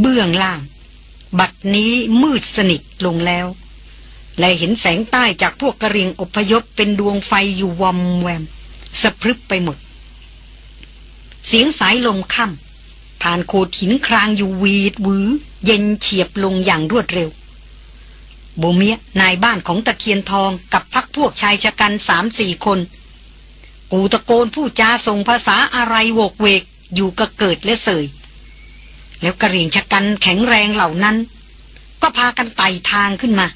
เบื้องล่าง บัดนี้มืดสนิทลงแล้ว และเห็นแสงใต้จากพวกกระเรียงอพยพเป็นดวงไฟอยู่วอมแวม สะพรึบไปหมด เสียงสายลมค่ำผ่านโขดหินครางอยู่วีดวือ เย็นเฉียบลงอย่างรวดเร็วโบเมียนายบ้านของตะเคียนทองกับพักพวกชายชะกันสามสี่คน กูตะโกนผู้จาส่งภาษาอะไรโวกเวกอยู่กะเกิดและเสย แล้วกะเหรี่ยงฉกรรจ์แข็งแรงเหล่านั้น ก็พากันไต่ทางขึ้นมา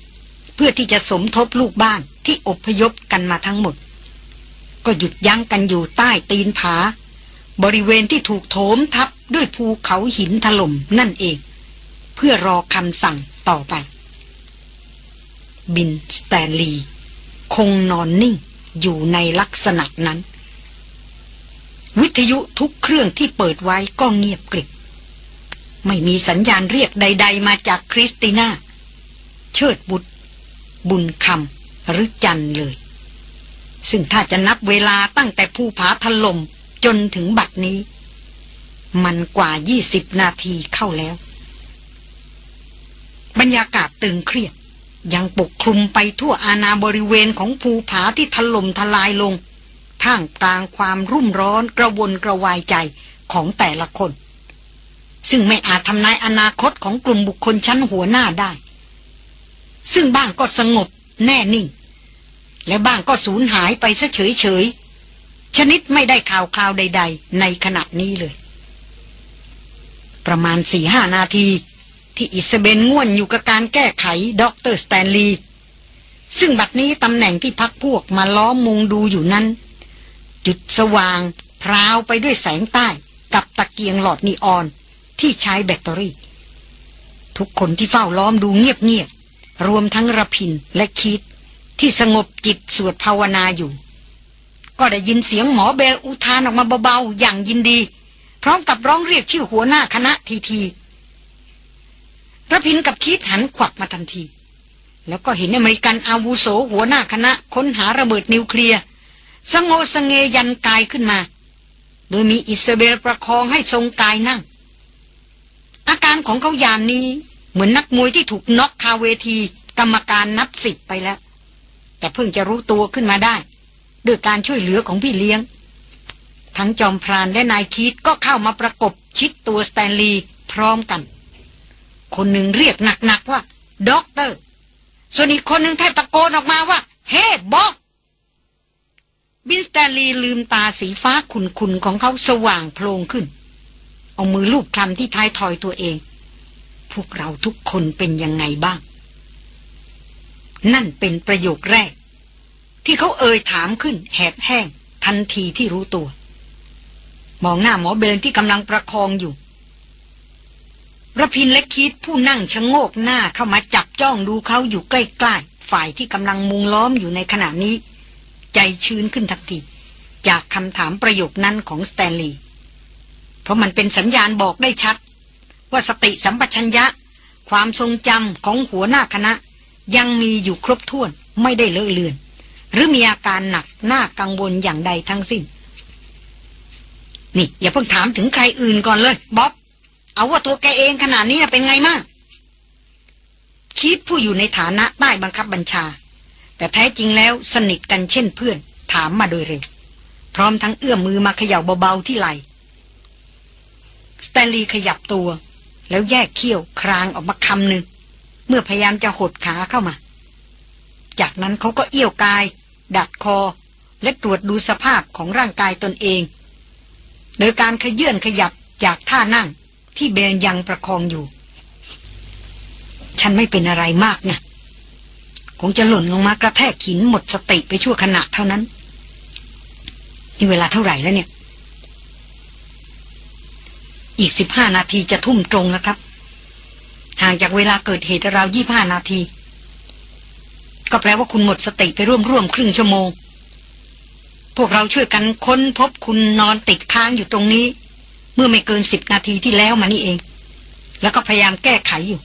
เพื่อที่จะสมทบลูกบ้านที่อพยพกันมาทั้งหมด ก็หยุดยั้งกันอยู่ใต้ตีนผา บริเวณที่ถูกโถมทับด้วยภูเขาหินถล่มนั่นเอง เพื่อรอคำสั่งต่อไป บิล สแตนลีย์คงนอนนิ่งอยู่ในลักษณะนั้น วิทยุทุกเครื่องที่เปิดไว้ก็เงียบกริบ ไม่มีสัญญาณเรียกใด ๆ มาจากคริสติน่า เชิดบุตร บุญคำหรือจันเลย ซึ่งถ้าจะนับเวลาตั้งแต่ภูผาถล่มจนถึงบัดนี้ มันกว่ายี่สิบนาทีเข้าแล้ว บรรยากาศตึงเครียด ยังปกคลุมไปทั่วอาณาบริเวณของภูผาที่ถล่มทลายลงท่ามกลางความรุ่มร้อนกระวนกระวายใจของแต่ละคน ซึ่งไม่อาจทำนายอนาคตของกลุ่มบุคคลชั้นหัวหน้าได้ ซึ่งบ้างก็สงบแน่นิ่ง และบ้างก็สูญหายไปซะเฉยเฉยชนิดไม่ได้ข่าวคราวใด ๆ ในขณะนี้เลย ประมาณสี่ห้านาที ที่อิสเบนง่วนอยู่กับการแก้ไขด็อกเตอร์สแตนลีย์ซึ่งบัดนี้ตำแหน่งที่พักพวกมาล้อมมุงดูอยู่นั้น จุดสว่างพราวไปด้วยแสงไต้กับตะเกียงหลอดนีออน ที่ใช้แบตเตอรี่ ทุกคนที่เฝ้าล้อมดูเงียบๆรวมทั้งระพินและคีตที่สงบจิตสวดภาวนาอยู่ ก็ได้ยินเสียงหมอเบลอุทานออกมาเบาๆอย่างยินดี พร้อมกับร้องเรียกชื่อหัวหน้าคณะทีทีระพินกับคิดหันขวับมาทันที แล้วก็เห็นอเมริกันอาวุโสหัวหน้าคณะค้นหาระเบิดนิวเคลียร์สงโงสงเงยันกายขึ้นมา โดยมีอิสเบลประคองให้ทรงกายนั่ง อาการของเขายามนี้ เหมือนนักมวยที่ถูกน็อกคาเวที กรรมการนับสิบไปแล้ว แต่เพิ่งจะรู้ตัวขึ้นมาได้ ด้วยการช่วยเหลือของพี่เลี้ยง ทั้งจอมพรานและนายคีตก็เข้ามาประกบชิดตัวสแตนลีย์พร้อมกัน คนหนึ่งเรียกหนักๆว่าด็อกเตอร์ ส่วนอีกคนหนึ่งแทบตะโกนออกมาว่า เฮ้บอส บิล สแตนลีย์ลืมตาสีฟ้าขุ่นๆของเขาสว่างโพลงขึ้น เอามือลูบคลำที่ท้ายทอยตัวเอง พวกเราทุกคนเป็นยังไงบ้าง นั่นเป็นประโยคแรก ที่เขาเอ่ยถามขึ้นแหบแห้ง ทันทีที่รู้ตัว มองหน้าหมอเบลที่กำลังประคองอยู่ระพินและคิดผู้นั่งชะโงกหน้าเข้ามาจับจ้องดูเขาอยู่ใกล้ๆ ฝ่ายที่กำลังมุงล้อมอยู่ในขณะนี้ ใจชื้นขึ้นทันที จากคำถามประโยคนั้นของสแตนลีย์ เพราะมันเป็นสัญญาณบอกได้ชัด ว่าสติสัมปชัญญะ ความทรงจำของหัวหน้าคณะ ยังมีอยู่ครบถ้วนไม่ได้เลอะเลือน หรือมีอาการหนักหน้ากังวลอย่างใดทั้งสิ้น นี่ อย่าเพิ่งถามถึงใครอื่นก่อนเลยบ๊อบเอาว่าตัวแกเองขนาดนี้เป็นไงมากคิดผู้อยู่ในฐานะใต้บังคับบัญชา แต่แท้จริงแล้วสนิทกันเช่นเพื่อน ถามมาโดยเร็ว พร้อมทั้งเอื้อมมือมาเขย่าเบาๆที่ไหล สแตนลีย์ขยับตัว แล้วแยกเขี้ยวครางออกมาคำหนึ่ง เมื่อพยายามจะหดขาเข้ามา จากนั้นเขาก็เอี้ยวกาย ดัดคอ และตรวจดูสภาพของร่างกายตนเอง โดยการขยื่นขยับจากท่านั่งที่เบนยังประคองอยู่ ฉันไม่เป็นอะไรมากนะคงจะหล่นลงมากระแทกขินหมดสติไปชั่วขณะเท่านั้น นี่เวลาเท่าไหร่แล้วเนี่ย อีกสิบห้านาทีจะทุ่มตรงนะครับ ห่างจากเวลาเกิดเหตุราวยี่ห้านาที ก็แปลว่าคุณหมดสติไปร่วมร่วมครึ่งชั่วโมง พวกเราช่วยกันค้นพบคุณนอนติดค้างอยู่ตรงนี้ เมื่อไม่เกินสิบนาทีที่แล้วมานี่เอง แล้วก็พยายามแก้ไขอยู่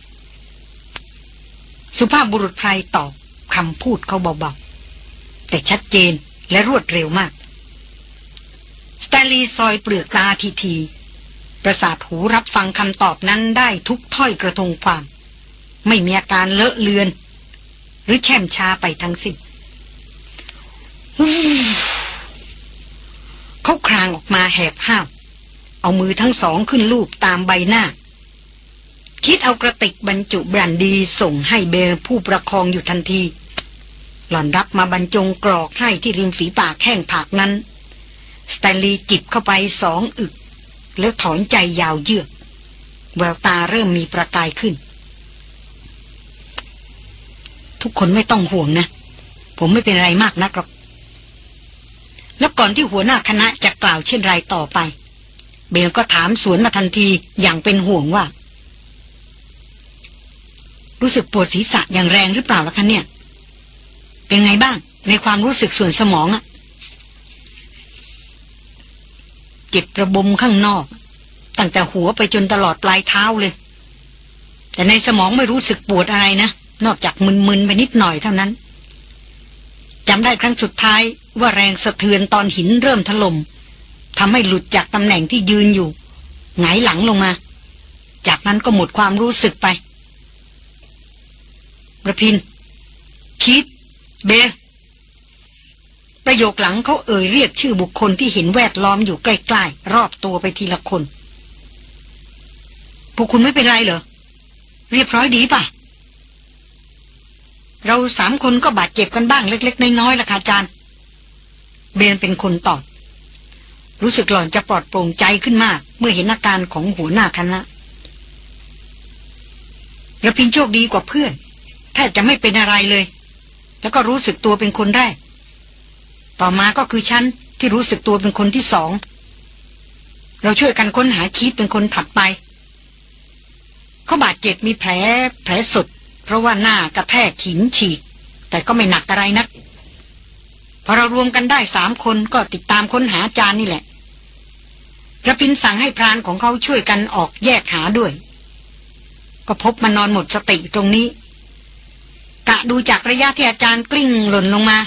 สุภาพบุรุษไพรตอบคำพูดเขาเบาๆแต่ชัดเจนและรวดเร็วมากสแตลีซอยเปลือกตาทีที ประสาทหูรับฟังคำตอบนั้นได้ทุกถ้อยกระทงความ ไม่มีอาการเลอะเลือน หรือแช่มช้าไปทั้งสิ้นเขาครางออกมาแหบห้าว เอามือทั้งสองขึ้นลูบตามใบหน้า คิดเอากระติกบรรจุบรันดีส่งให้เบรผู้ประคองอยู่ทันที หล่อนรับมาบรรจงกรอกให้ที่ริมฝีปากแข้งผากนั้น สแตนลีย์จิบเข้าไปสองอึก แล้วถอนใจยาวเยือก แววตาเริ่มมีประกายขึ้น ทุกคนไม่ต้องห่วงนะ ผมไม่เป็นไรมากนักหรอก แล้วก่อนที่หัวหน้าคณะจะกล่าวเช่นไรต่อไป เบลก็ถามสวนมาทันทีอย่างเป็นห่วงว่า รู้สึกปวดศีรษะอย่างแรงหรือเปล่าล่ะคะเนี่ย เป็นไงบ้างในความรู้สึกส่วนสมองอะ เจ็บระบมข้างนอก ตั้งแต่หัวไปจนตลอดปลายเท้าเลย แต่ในสมองไม่รู้สึกปวดอะไรนะ นอกจากมึนๆไปนิดหน่อยเท่านั้นจำได้ครั้งสุดท้ายว่าแรงสะเทือนตอนหินเริ่มถลม่มทำให้หลุดจากตำแหน่งที่ยืนอยู่หงายหลังลงมา จากนั้นก็หมดความรู้สึกไป ประพิน คิด เบ ประโยคหลังเขาเอ่ยเรียกชื่อบุคคลที่เห็นแวดล้อมอยู่ใกล้ๆ รอบตัวไปทีละคน พวกคุณไม่เป็นไรเหรอ เรียบร้อยดีป่ะ เราสามคนก็บาดเจ็บกันบ้างเล็ก ๆ น้อยๆล่ะค่ะอาจารย์ เบนเป็นคนตอบ รู้สึกหล่อนจะปลอดโปร่งใจขึ้นมาก เมื่อเห็นอาการของหัวหน้าคณะระพินโชคดีกว่าเพื่อนแทบจะไม่เป็นอะไรเลย แล้วก็รู้สึกตัวเป็นคนแรก ต่อมาก็คือฉันที่รู้สึกตัวเป็นคนที่สอง เราช่วยกันค้นหาคิดเป็นคนถัดไป เขาบาดเจ็บมีแผลแผลสดเพราะว่าหน้ากระแทกขินฉีก แต่ก็ไม่หนักอะไรนัก พอเรารวมกันได้สามคนก็ติดตามค้นหาจานนี่แหละระพินสั่งให้พรานของเขาช่วยกันออกแยกหาด้วย ก็พบมันนอนหมดสติตรงนี้ กะดูจากระยะที่อาจารย์กลิ้งหล่นลงมา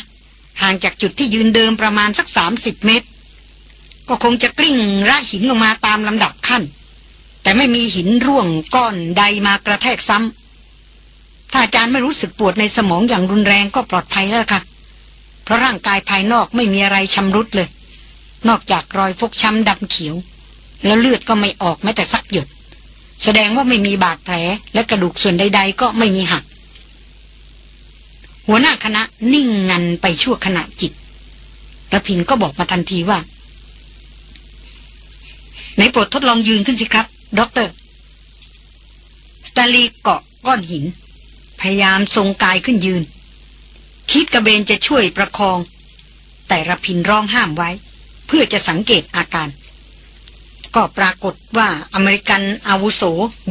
ห่างจากจุดที่ยืนเดิมประมาณสักสามสิบเมตร ก็คงจะกลิ้งระหินลงมาตามลำดับขั้น แต่ไม่มีหินร่วงก้อนใดมากระแทกซ้ำถ้าอาจารย์ไม่รู้สึกปวดในสมองอย่างรุนแรงก็ปลอดภัยแล้วค่ะ เพราะร่างกายภายนอกไม่มีอะไรชำรุดเลย นอกจากรอยฟกช้ำดำเขียว แล้วเลือดก็ไม่ออกแม้แต่สักหยด แสดงว่าไม่มีบาดแผลและกระดูกส่วนใด ๆ ก็ไม่มีหัก หัวหน้าคณะนิ่งงันไปชั่วขณะจิตระพินก็บอกมาทันทีว่าไหนโปรดทดลองยืนขึ้นสิครับด็อกเตอร์สตาลีเกาะก้อนหิน พยายามทรงกายขึ้นยืน คิดกระเบนจะช่วยประคอง แต่ระพินร้องห้ามไว้ เพื่อจะสังเกตอาการ ก็ปรากฏว่าอเมริกันอาวุโส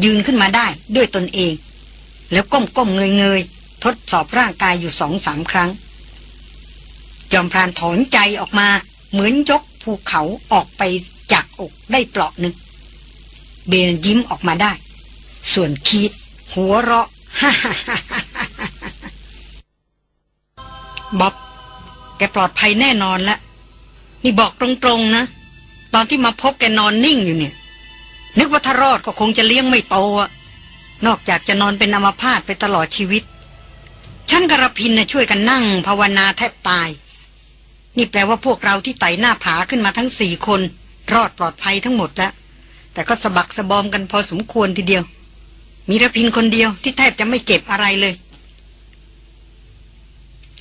ยืนขึ้นมาได้ด้วยตนเอง แล้วก้มก้มเงยเงย ทดสอบร่างกายอยู่สองสามครั้ง จอมพรานถอนใจออกมา เหมือนยกภูเขาออกไปจากอกได้เปลาะหนึ่ง เบนยิ้มออกมาได้ ส่วนคีดหัวเราะฮ่าฮ่าฮ่าบ๊อบแกปลอดภัยแน่นอนแล้วนี่บอกตรงๆนะ ตอนที่มาพบแกนอนนิ่งอยู่เนี่ย นึกว่าถ้ารอดก็คงจะเลี้ยงไม่โตอะนอกจากจะนอนเป็นอัมพาตไปตลอดชีวิต ฉันกระพินนะช่วยกันนั่งภาวนาแทบตาย นี่แปลว่าพวกเราที่ไต่หน้าผาขึ้นมาทั้งสี่คน รอดปลอดภัยทั้งหมดแล้ว แต่ก็สะบักสะบอมกันพอสมควรทีเดียว มีระพินคนเดียวที่แทบจะไม่เจ็บอะไรเลย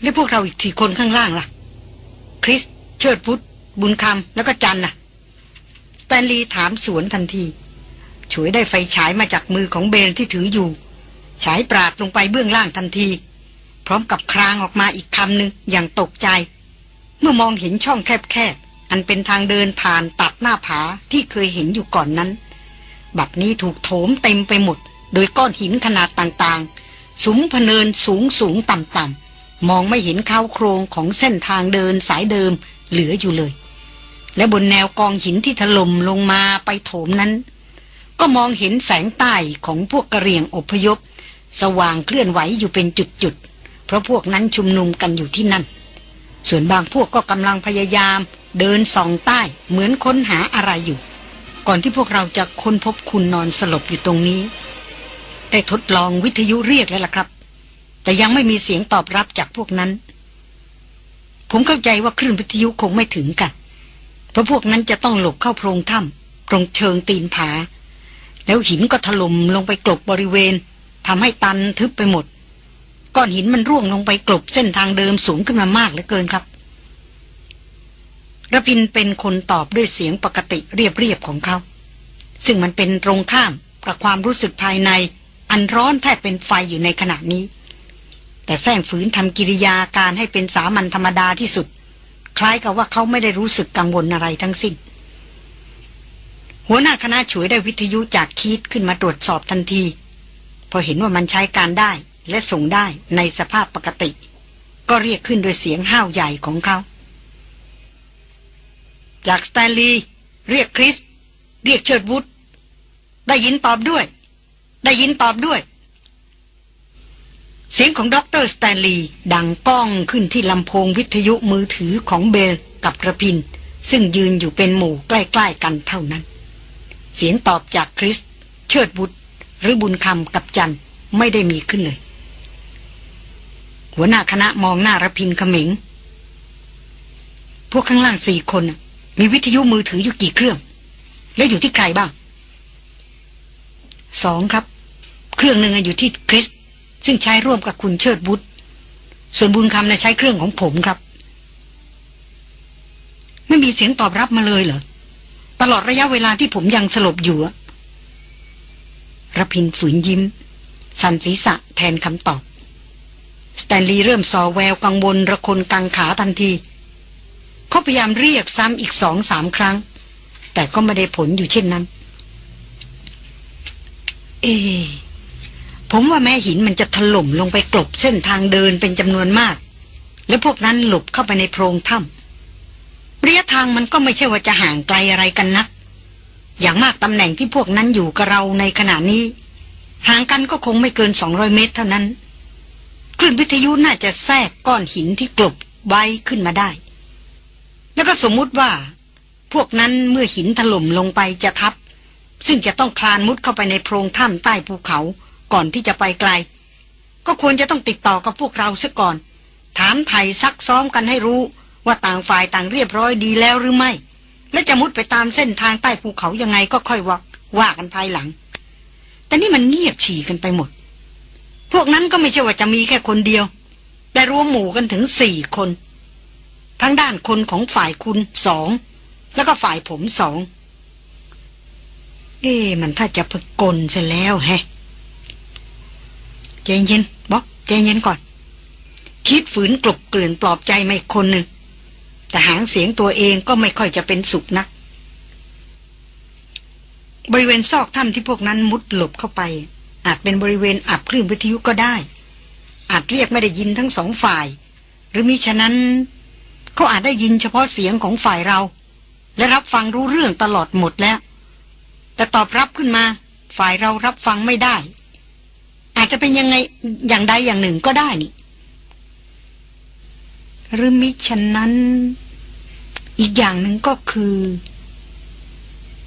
แล้วพวกเราอีกสี่คนข้างล่างล่ะ คริส เชิดพุทธบุญคำแล้วก็จันน่ะสแตนลีย์ถามสวนทันทีฉวยได้ไฟฉายมาจากมือของเบนที่ถืออยู่ ฉายปราดลงไปเบื้องล่างทันที พร้อมกับครางออกมาอีกคำหนึ่งอย่างตกใจ เมื่อมองเห็นช่องแคบๆ อันเป็นทางเดินผ่านตัดหน้าผาที่เคยเห็นอยู่ก่อนนั้น บัดนี้ถูกโถมเต็มไปหมด โดยก้อนหินขนาดต่างๆสูงพเนินสูงสูงต่ำๆ มองไม่เห็นข้าวโครงของเส้นทางเดินสายเดิมเหลืออยู่เลย และบนแนวกองหินที่ถล่มลงมาไปโถมนั้น ก็มองเห็นแสงใต้ของพวกกระเรียงอพยพ สว่างเคลื่อนไหวอยู่เป็นจุด ราะพวกนั้นชุมนุมกันอยู่ที่นั่น ส่วนบางพวกก็กำลังพยายาม เดินส่องใต้เหมือนค้นหาอะไรอยู่ ก่อนที่พวกเราจะค้นพบคุณนอนสลบอยู่ตรงนี้ ได้ทดลองวิทยุเรียกแล้วล่ะครับ แต่ยังไม่มีเสียงตอบรับจากพวกนั้น ผมเข้าใจว่าคลื่นวิทยุคงไม่ถึงกัน เพราะพวกนั้นจะต้องหลบเข้าโพรงถ้ำตรงเชิงตีนผา แล้วหินก็ถล่มลงไปกลบบริเวณทำให้ตันทึบไปหมด ก้อนหินมันร่วงลงไปกลบเส้นทางเดิมสูงขึ้นมามากเหลือเกินครับระพินเป็นคนตอบด้วยเสียงปกติเรียบๆของเขา ซึ่งมันเป็นตรงข้ามกับความรู้สึกภายใน อันร้อนแทบเป็นไฟอยู่ในขณะนี้ แต่แซงฝืนทำกิริยาการให้เป็นสามัญธรรมดาที่สุด คล้ายกับว่าเขาไม่ได้รู้สึกกังวลอะไรทั้งสิ้น หัวหน้าคณะช่วยได้วิทยุจากคีดขึ้นมาตรวจสอบทันที พอเห็นว่ามันใช้การได้ และส่งได้ในสภาพปกติ ก็เรียกขึ้นโดยเสียงห้าวใหญ่ของเขา จากสแตนลีย์เรียกคริส เรียกเชิดวุธได้ยินตอบด้วย ได้ยินตอบด้วย เสียงของด็อกเตอร์สแตนลีย์ดังก้องขึ้นที่ลำโพงวิทยุมือถือของเบลกับกับระพิน ซึ่งยืนอยู่เป็นหมู่ใกล้ๆกันเท่านั้น เสียงตอบจากคริส เชิดวุธหรือบุญคำกับจันไม่ได้มีขึ้นเลย หัวหน้าคณะมองหน้ารพินเขม็งพวกข้างล่างสี่คน มีวิทยุมือถืออยู่กี่เครื่อง แล้วอยู่ที่ใครบ้าง สองครับ เครื่องหนึ่งอยู่ที่คริส ซึ่งใช้ร่วมกับคุณเชิดบุตรส่วนบุญคำนะใช้เครื่องของผมครับ ไม่มีเสียงตอบรับมาเลยเหรอ ตลอดระยะเวลาที่ผมยังสลบอยู่ระพินฝืนยิ้ม สันศีษะแทนคำตอบ สแตนลีย์เริ่มสอแววกังวลระคนกังขาทันที เขาพยายามเรียกซ้ำอีกสองสามครั้ง แต่ก็ไม่ได้ผลอยู่เช่นนั้น เอ ผมว่าแม่หินมันจะถล่มลงไปกลบเส้นทางเดินเป็นจำนวนมาก แล้วพวกนั้นหลบเข้าไปในโพรงถ้ำระยะทางมันก็ไม่ใช่ว่าจะห่างไกลอะไรกันนัก อย่างมากตำแหน่งที่พวกนั้นอยู่กับเราในขณะนี้ ห่างกันก็คงไม่เกินสองร้อยเมตรเท่านั้น คลื่นวิทยุน่าจะแทรกก้อนหินที่กลบไว้ขึ้นมาได้ แล้วก็สมมุติว่า พวกนั้นเมื่อหินถล่มลงไปจะทับ ซึ่งจะต้องคลานมุดเข้าไปในโพรงถ้ำใต้ภูเขาก่อนที่จะไปไกล ก็ควรจะต้องติดต่อกับพวกเราซะก่อน ถามไถ่ซักซ้อมกันให้รู้ว่าต่างฝ่ายต่างเรียบร้อยดีแล้วหรือไม่ และจะมุดไปตามเส้นทางใต้ภูเขายังไงก็ค่อยว่าว่ากันภายหลัง แต่นี่มันเงียบฉี่กันไปหมด พวกนั้นก็ไม่ใช่ว่าจะมีแค่คนเดียว แต่รวมหมู่กันถึงสี่คน ทั้งด้านคนของฝ่ายคุณสอง แล้วก็ฝ่ายผมสอง เอ๊มันถ้าจะพกลซะแล้วแฮะใจเย็นบ๊อกใจเย็นก่อน คิดฝืนกลบเกลื่อนปลอบใจไม่คนหนึ่ง แต่หางเสียงตัวเองก็ไม่ค่อยจะเป็นสุขนัก บริเวณซอกถ้ำที่พวกนั้นมุดหลบเข้าไป อาจเป็นบริเวณอับคลื่นวิทยุก็ได้ อาจเรียกไม่ได้ยินทั้งสองฝ่าย หรือมิฉะนั้นเขาอาจได้ยินเฉพาะเสียงของฝ่ายเรา และรับฟังรู้เรื่องตลอดหมดแล้ว แต่ตอบรับขึ้นมา ฝ่ายเรารับฟังไม่ได้ อาจจะเป็นยังไงอย่างใดอย่างหนึ่งก็ได้นี่หรือมิฉะนั้น อีกอย่างหนึ่งก็คือ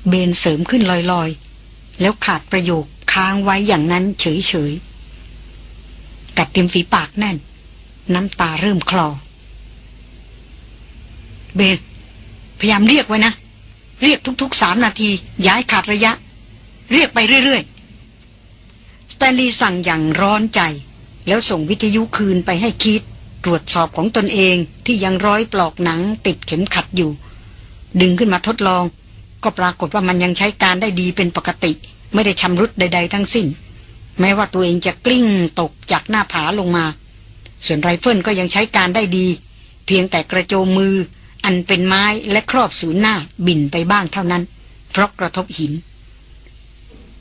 เบนเสริมขึ้นลอยๆ แล้วขาดประโยค ค้างไว้อย่างนั้นเฉยๆกัดเต็มฝีปากแน่น น้ำตาเริ่มคลอ เบนพยายามเรียกไว้นะ เรียกทุกๆสามนาที ย้ายขาดระยะ เรียกไปเรื่อยๆ สแตนลีย์สั่งอย่างร้อนใจ แล้วส่งวิทยุคืนไปให้คิด ตรวจสอบของตนเองที่ยังร้อยปลอกหนังติดเข็มขัดอยู่ ดึงขึ้นมาทดลอง ก็ปรากฏว่ามันยังใช้การได้ดีเป็นปกติ ไม่ได้ชำรุดใด ๆ ทั้งสิ้น แม้ว่าตัวเองจะกลิ้งตกจากหน้าผาลงมา ส่วนไรเฟิลก็ยังใช้การได้ดี เพียงแต่กระโจมมือ อันเป็นไม้และครอบศูนย์หน้าบินไปบ้างเท่านั้น เพราะกระทบหิน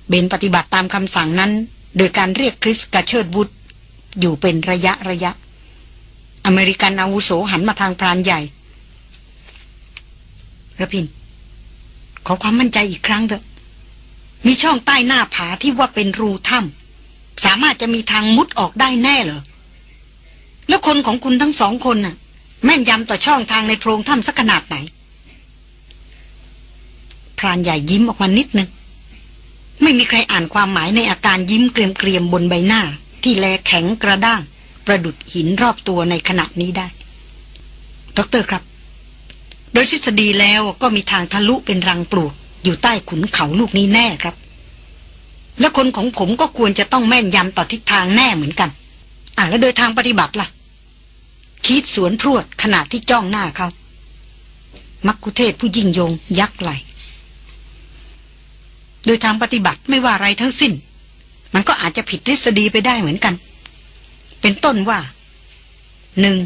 เบนปฏิบัติตามคำสั่งนั้น โดยการเรียกคริสกระเชิดบุตรอยู่เป็นระยะระยะ อเมริกันอาวุโสหันมาทางพรานใหญ่ระพิน ขอความมั่นใจอีกครั้งเถอะ มีช่องใต้หน้าผาที่ว่าเป็นรูถ้ำสามารถจะมีทางมุดออกได้แน่เหรอ แล้วคนของคุณทั้งสองคนน่ะ แม่นยำต่อช่องทางในโพรงถ้ำสักขนาดไหน พรานใหญ่ยิ้มออกมานิดนึง ไม่มีใครอ่านความหมายในอาการยิ้มเกรียมๆบนใบหน้า ที่แลแข็งกระด้าง ประดุดหินรอบตัวในขณะนี้ได้ ดรครับ โดยทฤษฎีแล้วก็มีทางทะลุเป็นรังปลวก อยู่ใต้ขุนเขาลูกนี้แน่ครับ และคนของผมก็ควรจะต้องแม่นยำต่อทิศทางแน่เหมือนกัน อ่าแล้วโดยทางปฏิบัติล่ะ คิดสวนพรวดขณะที่จ้องหน้าเขามักคุเทศผู้ยิ่งยง ยักไหล โดยทางปฏิบัติไม่ว่าอะไรทั้งสิ้น มันก็อาจจะผิดทฤษฎีไปได้เหมือนกัน เป็นต้นว่าหนึ่ง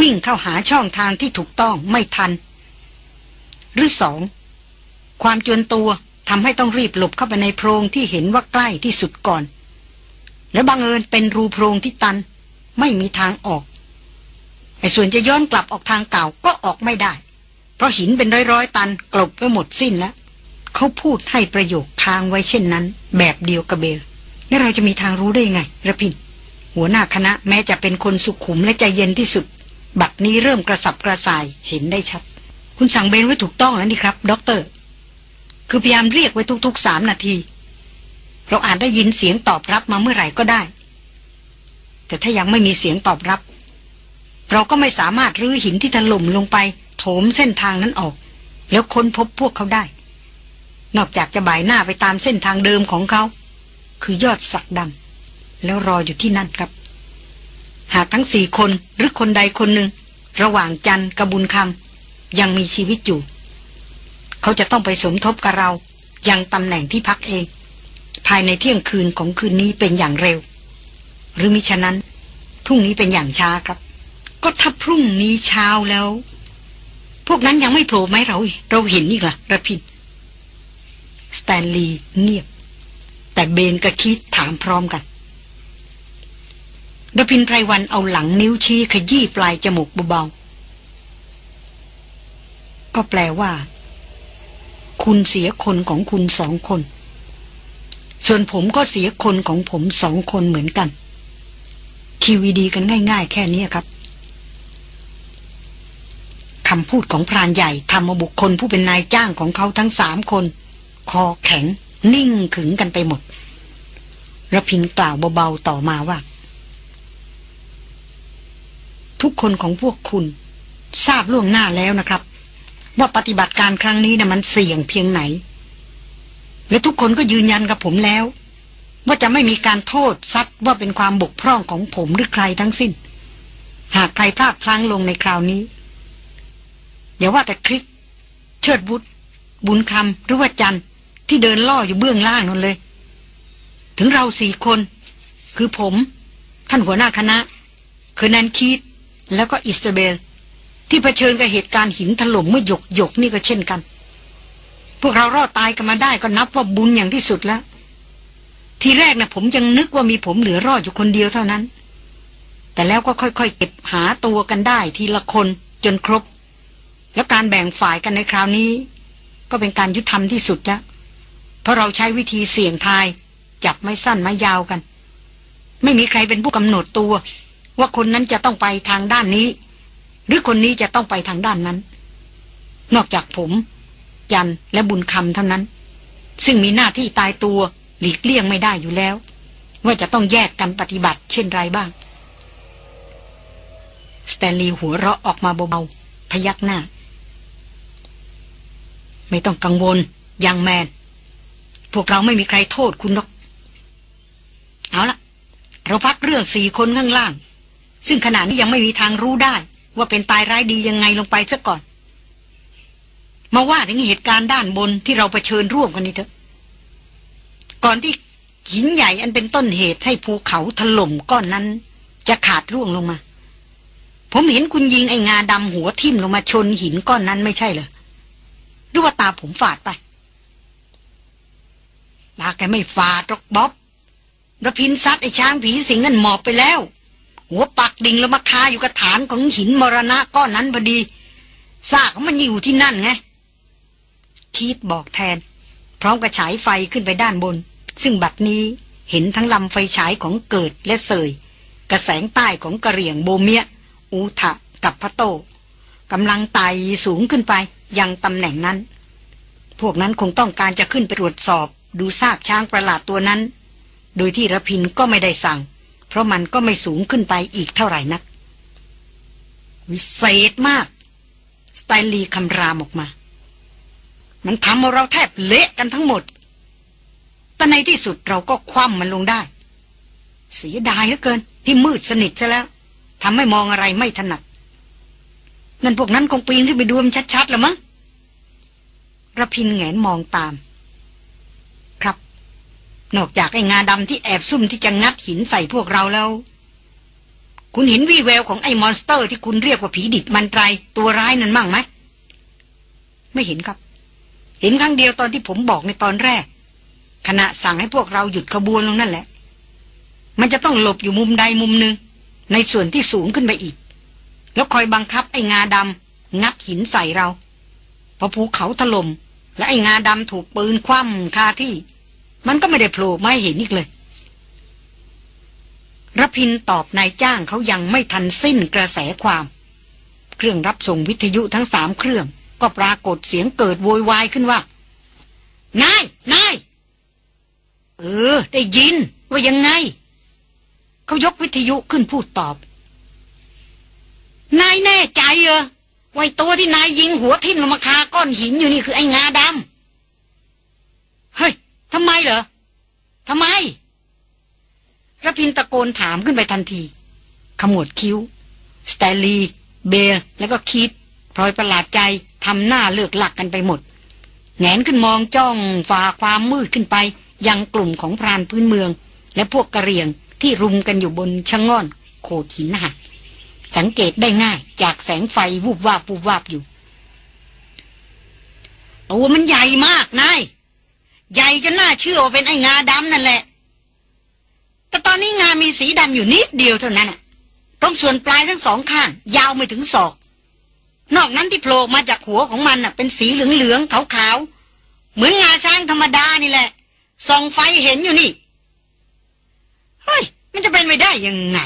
วิ่งเข้าหาช่องทางที่ถูกต้องไม่ทัน หรือสอง ความจวนตัวทำให้ต้องรีบหลบเข้าไปในโพรงที่เห็นว่าใกล้ที่สุดก่อน และบังเอิญเป็นรูโพรงที่ตัน ไม่มีทางออกไอ้ส่วนจะย้อนกลับออกทางเก่าก็ออกไม่ได้ เพราะหินเป็นร้อยๆตันกลบไปหมดสิ้นแล้วเขาพูดให้ประโยคทางไว้เช่นนั้น แบบเดียวกับเบลแล้วเราจะมีทางรู้ได้ยังไงระพินหัวหน้าคณะแม้จะเป็นคนสุขุมและใจเย็นที่สุด บัดนี้เริ่มกระสับกระส่ายเห็นได้ชัด คุณสั่งเบนไว้ถูกต้องแล้วนี่ครับด็อกเตอร์ คือพยายามเรียกไว้ทุกๆสามนาที เราอาจได้ยินเสียงตอบรับมาเมื่อไหร่ก็ได้ แต่ถ้ายังไม่มีเสียงตอบรับ เราก็ไม่สามารถรื้อหินที่ถล่มลงไป โถมเส้นทางนั้นออก แล้วค้นพบพวกเขาได้ นอกจากจะบ่ายหน้าไปตามเส้นทางเดิมของเขา คือยอดสักดำแล้วรออยู่ที่นั่นครับ หากทั้งสี่คนหรือคนใดคนหนึ่งระหว่างจันกระบุญคำยังมีชีวิตอยู่ เขาจะต้องไปสมทบกับเรา ยังตำแหน่งที่พักเอง ภายในเที่ยงคืนของคืนนี้เป็นอย่างเร็ว หรือมิฉะนั้น พรุ่งนี้เป็นอย่างช้าครับ ก็ถ้าพรุ่งนี้เช้าแล้ว พวกนั้นยังไม่โผล่ไหมเรา เราเห็นอีกล่ะระพินสแตนลีย์เงียบ แต่เบนกับคิดถามพร้อมกันระพินไพรวันเอาหลังนิ้วชี้ขยี้ปลายจมูกเบาๆก็แปลว่า คุณเสียคนของคุณสองคน ส่วนผมก็เสียคนของผมสองคนเหมือนกัน คิวีดีกันง่าย ๆ แค่นี้ครับคำพูดของพรานใหญ่ทำมาบุคคลผู้เป็นนายจ้างของเขาทั้งสามคน คอแข็ง นิ่งขึงกันไปหมดระพินกล่าวเบาๆต่อมาว่า ทุกคนของพวกคุณ ทราบล่วงหน้าแล้วนะครับ ว่าปฏิบัติการครั้งนี้นะ่ะมันเสี่ยงเพียงไหน และทุกคนก็ยืนยันกับผมแล้ว ว่าจะไม่มีการโทษซัดว่าเป็นความบกพร่องของผมหรือใครทั้งสิ้น หากใครพลาดพลั้งลงในคราวนี้อย่าว่าแต่คริสเชิดบุตรบุญคำหรือว่าจันที่เดินล่ออยู่เบื้องล่างนั่นเลย ถึงเราสี่คน คือผม ท่านหัวหน้าคณะ คือนันคีตแล้วก็อิสเบล ที่เผชิญกับเหตุการณ์หินถล่มเมื่อหยกหยกนี่ก็เช่นกัน พวกเรารอดตายกันมาได้ก็นับว่าบุญอย่างที่สุดแล้ว ทีแรกนะผมยังนึกว่ามีผมเหลือรอดอยู่คนเดียวเท่านั้น แต่แล้วก็ค่อยๆ เก็บหาตัวกันได้ทีละคนจนครบ แล้วการแบ่งฝ่ายกันในคราวนี้ ก็เป็นการยุติธรรมที่สุดแล้วเพราะเราใช้วิธีเสี่ยงทาย จับไม่สั้นไม่ยาวกัน ไม่มีใครเป็นผู้กำหนดตัว ว่าคนนั้นจะต้องไปทางด้านนี้ หรือคนนี้จะต้องไปทางด้านนั้น นอกจากผม ยันและบุญคำเท่านั้น ซึ่งมีหน้าที่ตายตัวหลีกเลี่ยงไม่ได้อยู่แล้ว ว่าจะต้องแยกกันปฏิบัติเช่นไรบ้าง สแตนลีย์หัวเราะออกมาเบาๆพยักหน้า ไม่ต้องกังวลยังแมน พวกเราไม่มีใครโทษคุณหรอก เอาละเราพักเรื่องสี่คนข้างล่าง ซึ่งขณะนี้ยังไม่มีทางรู้ได้ ว่าเป็นตายร้ายดียังไงลงไปซะก่อน มาว่าถึงเหตุการณ์ด้านบนที่เราเผชิญร่วมกันนี้เถอะ ก่อนที่หินใหญ่อันเป็นต้นเหตุให้ภูเขาถล่มก้อนนั้น จะขาดร่วงลงมา ผมเห็นคุณยิงไอ้งาดำหัวทิ่มลงมาชนหินก้อนนั้นไม่ใช่เหรอหรือว่าตาผมฝาดไปตาแกไม่ฝาดหรอกบ๊อบระพินซัดไอ้ช้างผีสิงนั่นหมอบไปแล้ว หัวปักดิ่งแล้วมาคาอยู่กับฐานของหินมรณะก้อนนั้นพอดีซากมันอยู่ที่นั่นไงคีดบอกแทน พร้อมกับฉายไฟขึ้นไปด้านบน ซึ่งบัดนี้เห็นทั้งลำไฟฉายของเกิดและเสยกระแสงใต้ของกระเหรี่ยงโบเมีย อูทะกับพระโตกำลังไต่สูงขึ้นไป ยังตำแหน่งนั้น พวกนั้นคงต้องการจะขึ้นไปตรวจสอบ ดูซากช้างประหลาดตัวนั้น โดยที่ระพินก็ไม่ได้สั่ง เพราะมันก็ไม่สูงขึ้นไปอีกเท่าไหร่นัก วิเศษมาก สไตลีคำรามออกมา มันทำเราแทบเละกันทั้งหมด แต่ในที่สุดเราก็คว่ำมันลงได้ เสียดายเหลือเกิน ที่มืดสนิทซะแล้วทำให้มองอะไรไม่ถนัด นั่นพวกนั้นคงปีนขึ้นไปดูมันชัดๆแล้วมั้งระพินแหงนมองตาม นอกจากไอ้งาดำที่แอบซุ่มที่จะงัดหินใส่พวกเราแล้ว คุณเห็นวี่แววของไอ้ monster ที่คุณเรียกว่าผีดิบมันตรัยตัวร้ายนั่นมั่งไหมไม่เห็นครับ เห็นครั้งเดียวตอนที่ผมบอกในตอนแรก ขณะสั่งให้พวกเราหยุดขบวนลงนั่นแหละ มันจะต้องหลบอยู่มุมใดมุมหนึ่งในส่วนที่สูงขึ้นไปอีก แล้วคอยบังคับไอ้งาดำงัดหินใส่เราพอภูเขาถลม่มและไอ้งาดำถูกปืนคว่ำคาที่ มันก็ไม่ได้โผล่ไม่เห็นอีกเลยรพินตอบนายจ้างเขายังไม่ทันสิ้นกระแสความ เครื่องรับส่งวิทยุทั้งสามเครื่อง ก็ปรากฏเสียงเกิดโวยวายขึ้นว่า นาย นาย เออ ได้ยิน ว่ายังไง เขายกวิทยุขึ้นพูดตอบ นายแน่ใจเหรอไว้ตัวที่นายยิงหัวทิ่มลงมาคาก้อนหินอยู่นี่คือไอ้งาดำ ทำไมเหรอทำไมระพินตะโกนถามขึ้นไปทันที ขมวดคิ้ว สแตลี เบล แล้วก็คิดพลอยประหลาดใจทำหน้าเลือกหลักกันไปหมด แงนขึ้นมองจ้องฝ่าความมืดขึ้นไป ยังกลุ่มของพรานพื้นเมือง และพวกกระเรียงที่รุมกันอยู่บนชะง่อน โขดหินหักสังเกตได้ง่ายจากแสงไฟวูบวาบวูบวาบอยู่ตัวมันใหญ่มากนาย ใหญ่จนน่าเชื่อว่าเป็นไอ้งาดำนั่นแหละ แต่ตอนนี้งามีสีดำอยู่นิดเดียวเท่านั้นตรงส่วนปลายทั้งสองข้าง ยาวไม่ถึงศอก นอกนั้นที่โผล่มาจากหัวของมันเป็นสีเหลืองๆขาวๆ เหมือนงาช้างธรรมดานี่แหละ ส่องไฟเห็นอยู่นี่ เฮ้ย มันจะเป็นไปได้ยังไง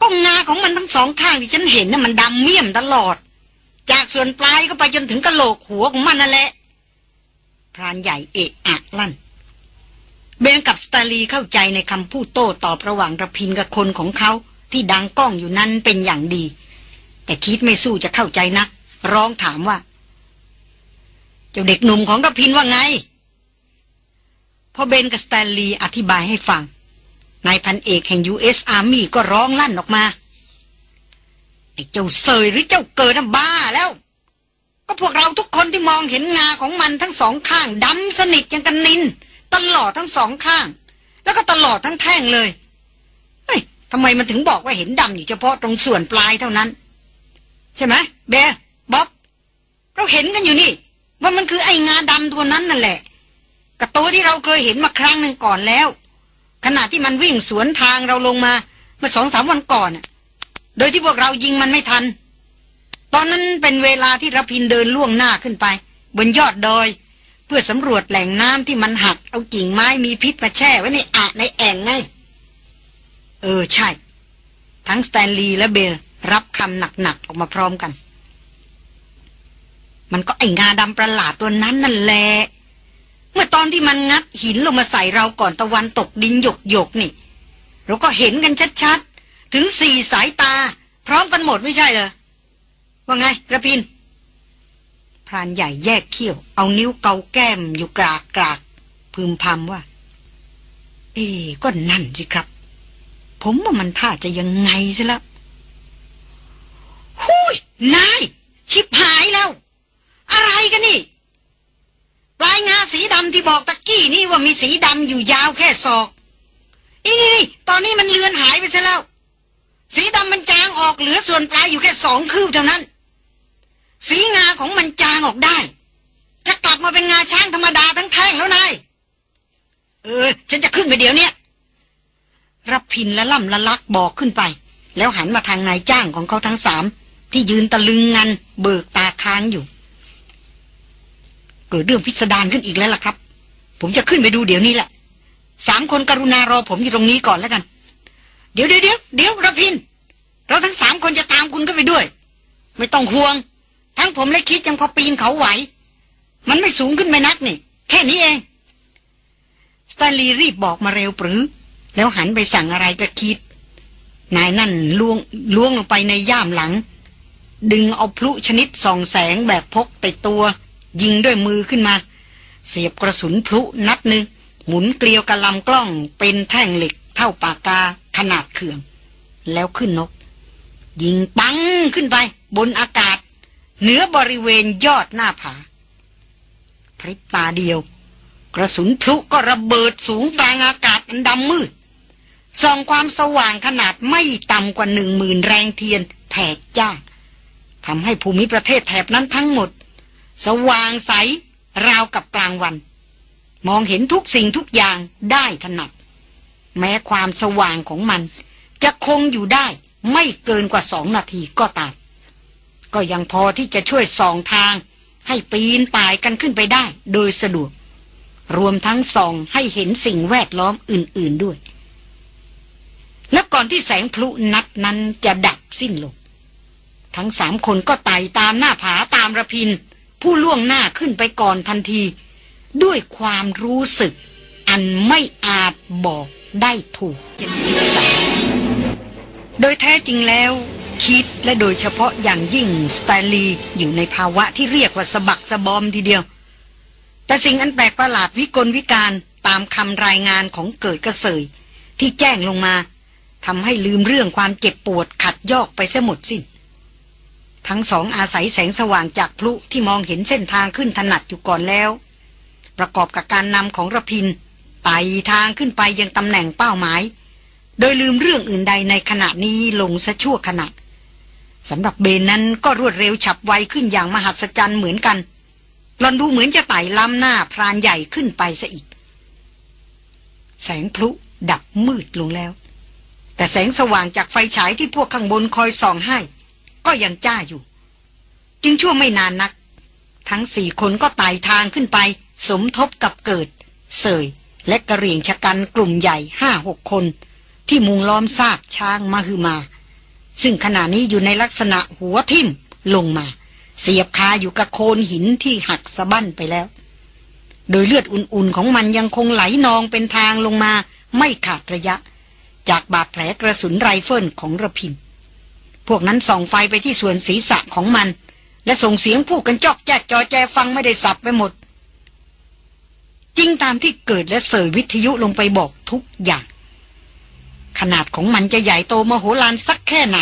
ก้งาของมันทั้งสองข้างที่ฉันเห็นน่ะมันดำเมี่ยมตลอด จากส่วนปลายก็ไปจนถึงกะโหลกหัวของมันนั่นแหละ พรานใหญ่เอะอะลั่น เบนกับสตาลีเข้าใจในคำพูดโต้ตอบระหว่างระพินกับคนของเขาที่ดังก้องอยู่นั้นเป็นอย่างดี แต่คิดไม่สู้จะเข้าใจนัก ร้องถามว่า เจ้าเด็กหนุ่มของระพินว่าไงพอเบนกับสตาลีอธิบายให้ฟัง นายพันเอกแห่ง U.S. Army ก็ร้องลั่นออกมา ไอ้เจ้าเซยหรือเจ้าเกิดบ้าแล้ว ก็พวกเราทุก คนที่มองเห็นงาของมันทั้งสองข้างดำสนิทอย่างกันนิน ตลอดทั้งสองข้าง แล้วก็ตลอดทั้งแท่งเลยเฮ้ยทำไมมันถึงบอกว่าเห็นดำอยู่เฉพาะตรงส่วนปลายเท่านั้น ใช่ไหมเบร์บ๊อบเราเห็นกันอยู่นี่ ว่ามันคือไอ้งาดำตัวนั้นนั่นแหละกับตัวที่เราเคยเห็นมาครั้งหนึ่งก่อนแล้ว ขณะที่มันวิ่งสวนทางเราลงมาเมื่อสองสามวันก่อนโดยที่พวกเรายิงมันไม่ทัน ตอนนั้นเป็นเวลาที่รพินเดินล่วงหน้าขึ้นไป บนยอดดอย เพื่อสำรวจแหล่งน้ำที่มันหักเอากิ่งไม้มีพิษมาแช่ไว้ในอะในแอ่งไง เออใช่ ทั้งสแตนลีย์และเบลรับคำหนักๆออกมาพร้อมกัน มันก็ไองาดำประหลาดตัวนั้นนั่นแหละเมื่อตอนที่มันงัดหินลงมาใส่เราก่อนตะวันตกดินหยกหยกนี่ เราก็เห็นกันชัดๆ ถึงสี่สายตา พร้อมกันหมดไม่ใช่เหรอ ว่าไงระพินพรานใหญ่แยกเขี้ยว เอานิ้วเกาแก้มอยู่กรากกรากพึมพำว่า เอ๊ก็นั่นสิครับ ผมว่ามันท่าจะยังไงซะแล้วหุยนาย ชิบหายแล้ว อะไรกันนี่ลายงาสีดำที่บอกตะกี้นี่ว่ามีสีดำอยู่ยาวแค่ศอกอีนี่นี่ตอนนี้มันเลือนหายไปซะแล้ว สีดำมันจางออกเหลือส่วนปลายอยู่แค่สองคืบเท่านั้น สีงาของมันจางออกได้ จะกลับมาเป็นงาช้างธรรมดาทั้งแท่งแล้วนาย เออ ฉันจะขึ้นไปเดี๋ยวนี้รับพินและล่ำละลักบอกขึ้นไป แล้วหันมาทางนายจ้างของเขาทั้งสาม ที่ยืนตะลึงงัน เบิกตาค้างอยู่ เกิดเรื่องพิสดารขึ้นอีกแล้วล่ะครับ ผมจะขึ้นไปดูเดี๋ยวนี้แหละสามคนกรุณารอผมอยู่ตรงนี้ก่อนแล้วกัน เดี๋ยวเดี๋ยวเดี๋ยวเดี๋ยวรพิน เราทั้งสามคนจะตามคุณขึ้นไปด้วย ไม่ต้องห่วง ทั้งผมและคิดยังพอปีนเขาไหว มันไม่สูงขึ้นไปนักนี่ แค่นี้เองสแตนลีย์รีบบอกมาเร็วปรือ แล้วหันไปสั่งอะไรก็คิด นายนั่นล้วงล้วงลงไปในย่ามหลัง ดึงเอาพลุชนิดส่องแสงแบบพกติดตัว ยิงด้วยมือขึ้นมา เสียบกระสุนพลุนัดหนึ่งหมุนเกลียวกับลำกล้องเป็นแท่งเหล็กเท่าปากกาขนาดเขื่อง แล้วขึ้นนก ยิงปังขึ้นไป บนอากาศ เหนือบริเวณยอดหน้าผา พริบตาเดียว กระสุนพลุก็ระเบิดสูงกลางอากาศอันดำมืดส่องความสว่างขนาดไม่ต่ำกว่าหนึ่งหมื่นแรงเทียนแผดจ้าทำให้ภูมิประเทศแถบนั้นทั้งหมด สว่างใสราวกับกลางวัน มองเห็นทุกสิ่งทุกอย่างได้ถนัด แม้ความสว่างของมัน จะคงอยู่ได้ไม่เกินกว่าสองนาทีก็ตาม ก็ยังพอที่จะช่วยส่องทาง ให้ปีนป่ายกันขึ้นไปได้ โดยสะดวก รวมทั้งส่องให้เห็นสิ่งแวดล้อมอื่น ๆด้วย และก่อนที่แสงพลุนัดนั้นจะดับสิ้นลงทั้งสามคนก็ไต่ตามหน้าผาตามระพิน ผู้ล่วงหน้าขึ้นไปก่อนทันที ด้วยความรู้สึก อันไม่อาจบอกได้ถูกเจ็ดสิบสามโดยแท้จริงแล้ว คิดและโดยเฉพาะอย่างยิ่งสไตลีอยู่ในภาวะที่เรียกว่าสะบักสะบอมทีเดียว แต่สิ่งอันแปลกประหลาดวิกลวิการตามคำรายงานของเกิดกระเสยที่แจ้งลงมาทำให้ลืมเรื่องความเจ็บปวดขัดยอกไปเสียหมดสิ้น ทั้งสองอาศัยแสงสว่างจากพลุที่มองเห็นเส้นทางขึ้นถนัดอยู่ก่อนแล้ว ประกอบกับการนำของระพินไต่ทางขึ้นไปยังตำแหน่งเป้าหมาย โดยลืมเรื่องอื่นใดในขณะนี้ลงซะชั่วขณะ สำหรับเบนนั้นก็รวดเร็วฉับไวขึ้นอย่างมหัศจรรย์เหมือนกันลอนดูเหมือนจะไต่ล้ำหน้าพรานใหญ่ขึ้นไปซะอีก แสงพลุดับมืดลงแล้ว แต่แสงสว่างจากไฟฉายที่พวกข้างบนคอยส่องให้ ก็ยังจ้าอยู่ จึงชั่วไม่นานนัก ทั้งสี่คนก็ไต่ทางขึ้นไป สมทบกับเกิด เสย และกระเรียงชะกันกลุ่มใหญ่ห้าหกคน ที่มุงล้อมซากช้างมาฮือมา ซึ่งขณะนี้อยู่ในลักษณะหัวทิ่มลงมา เสียบคาอยู่กับโคนหินที่หักสะบั้นไปแล้ว โดยเลือดอุ่นๆของมันยังคงไหลนองเป็นทางลงมาไม่ขาดระยะ จากบาดแผลกระสุนไรเฟิลของระพิน พวกนั้นส่องไฟไปที่ส่วนศีรษะของมัน และส่งเสียงพูดกันจอกแจ๊กจอแจฟังไม่ได้สับไปหมดจริงตามที่เกิดและเสยวิทยุลงไปบอกทุกอย่าง ขนาดของมันจะใหญ่โตมโหฬารสักแค่ไหน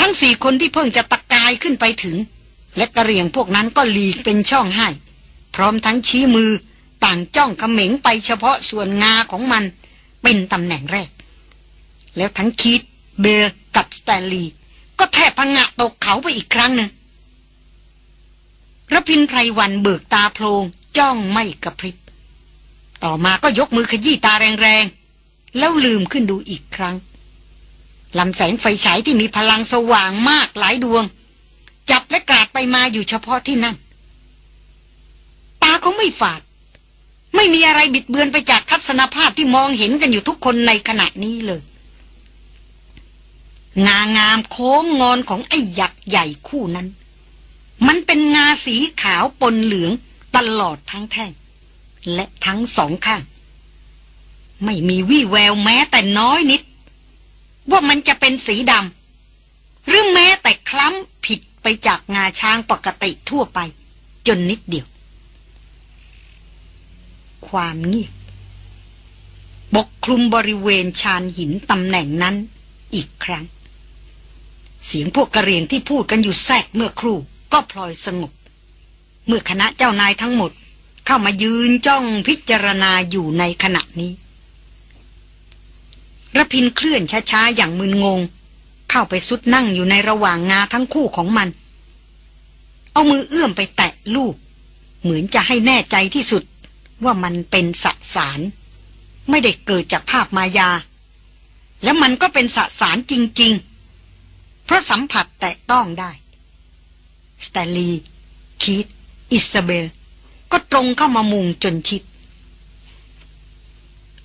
ทั้งสี่คนที่เพิ่งจะตะกายขึ้นไปถึง และกระเรียงพวกนั้นก็หลีกเป็นช่องให้ พร้อมทั้งชี้มือต่างจ้องเขม็งไปเฉพาะส่วนงาของมันเป็นตำแหน่งแรก แล้วทั้งคิดเบลกับสแตนลีก็แทบพังงะตกเขาไปอีกครั้งหนึ่งรพินไพรวันเบิกตาโพลงจ้องไม่กระพริบ ต่อมาก็ยกมือขยี้ตาแรงๆ แล้วลืมขึ้นดูอีกครั้งลำแสงไฟฉายที่มีพลังสว่างมากหลายดวง จับและกราดไปมาอยู่เฉพาะที่นั่น ตาเขาไม่ฝาด ไม่มีอะไรบิดเบือนไปจากทัศนภาพที่มองเห็นกันอยู่ทุกคนในขณะนี้เลย งางามโค้งงอนของไอ้ยักษ์ใหญ่คู่นั้น มันเป็นงาสีขาวปนเหลืองตลอดทั้งแท่งและทั้งสองข้าง ไม่มีวี่แววแม้แต่น้อยนิด ว่ามันจะเป็นสีดำหรือแม้แต่คล้ำผิดไปจากงาช้างปกติทั่วไป จนนิดเดียว ความเงียบบกคลุมบริเวณชานหินตำแหน่งนั้นอีกครั้ง เสียงพวกกระเรียงที่พูดกันอยู่แทรกเมื่อครู่ก็พลอยสงบ เมื่อคณะเจ้านายทั้งหมด เข้ามายืนจ้องพิจารณาอยู่ในขณะนี้ ระพินเคลื่อนช้าๆ อย่างมึนงง เข้าไปสุดนั่งอยู่ในระหว่างงาทั้งคู่ของมัน เอามือเอื้อมไปแตะลูก เหมือนจะให้แน่ใจที่สุดว่ามันเป็นสสาร ไม่ได้เกิดจากภาพมายา แล้วมันก็เป็นสสารจริง ๆ เพราะสัมผัสแตะต้องได้ สแตนลีย์คีตอิซาเบล ก็ตรงเข้ามามุงจนชิด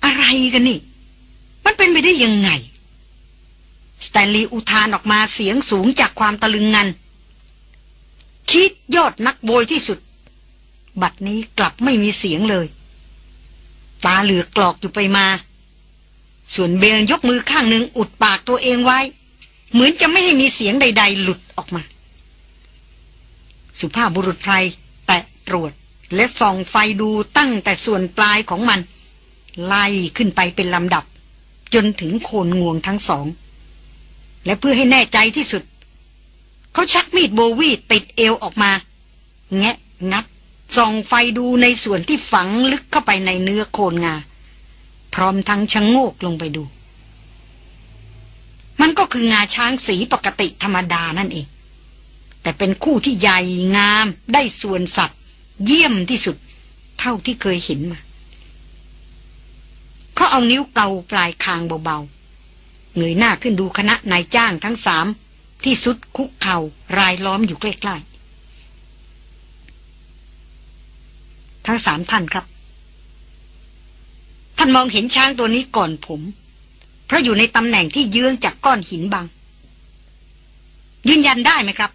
อะไรกันนี่ มันเป็นไปได้ยังไง สแตนลีย์อุทานออกมาเสียงสูงจากความตะลึงงัน คีตยอดนักโวยที่สุด บัดนี้กลับไม่มีเสียงเลย ตาเหลือกกรอกอยู่ไปมา ส่วนเบลยกมือข้างหนึ่งอุดปากตัวเองไว้ เหมือนจะไม่ให้มีเสียงใด ๆ หลุดออกมา สุภาพบุรุษไพรแตะตรวจและส่องไฟดูตั้งแต่ส่วนปลายของมัน ไล่ขึ้นไปเป็นลำดับ จนถึงโคนงวงทั้งสอง และเพื่อให้แน่ใจที่สุด เขาชักมีดโบวีติดเอวออกมา แงะงัดส่องไฟดูในส่วนที่ฝังลึกเข้าไปในเนื้อโคนงา พร้อมทั้งชะงโงกลงไปดู มันก็คืองาช้างสีปกติธรรมดานั่นเอง แต่เป็นคู่ที่ใหญ่งามได้ส่วนสัตว์ เยี่ยมที่สุด เท่าที่เคยเห็นมา เอานิ้วเกาปลายคางเบาๆเงยหน้าขึ้นดูคณะนายจ้างทั้งสามที่สุดคุกเขา่ารายล้อมอยู่ใกล้ๆ ทั้งสามท่านครับ ท่านมองเห็นช้างตัวนี้ก่อนผม เพราะอยู่ในตำแหน่งที่เยื้องจากก้อนหินบาง ยืนยันได้ไหมครับ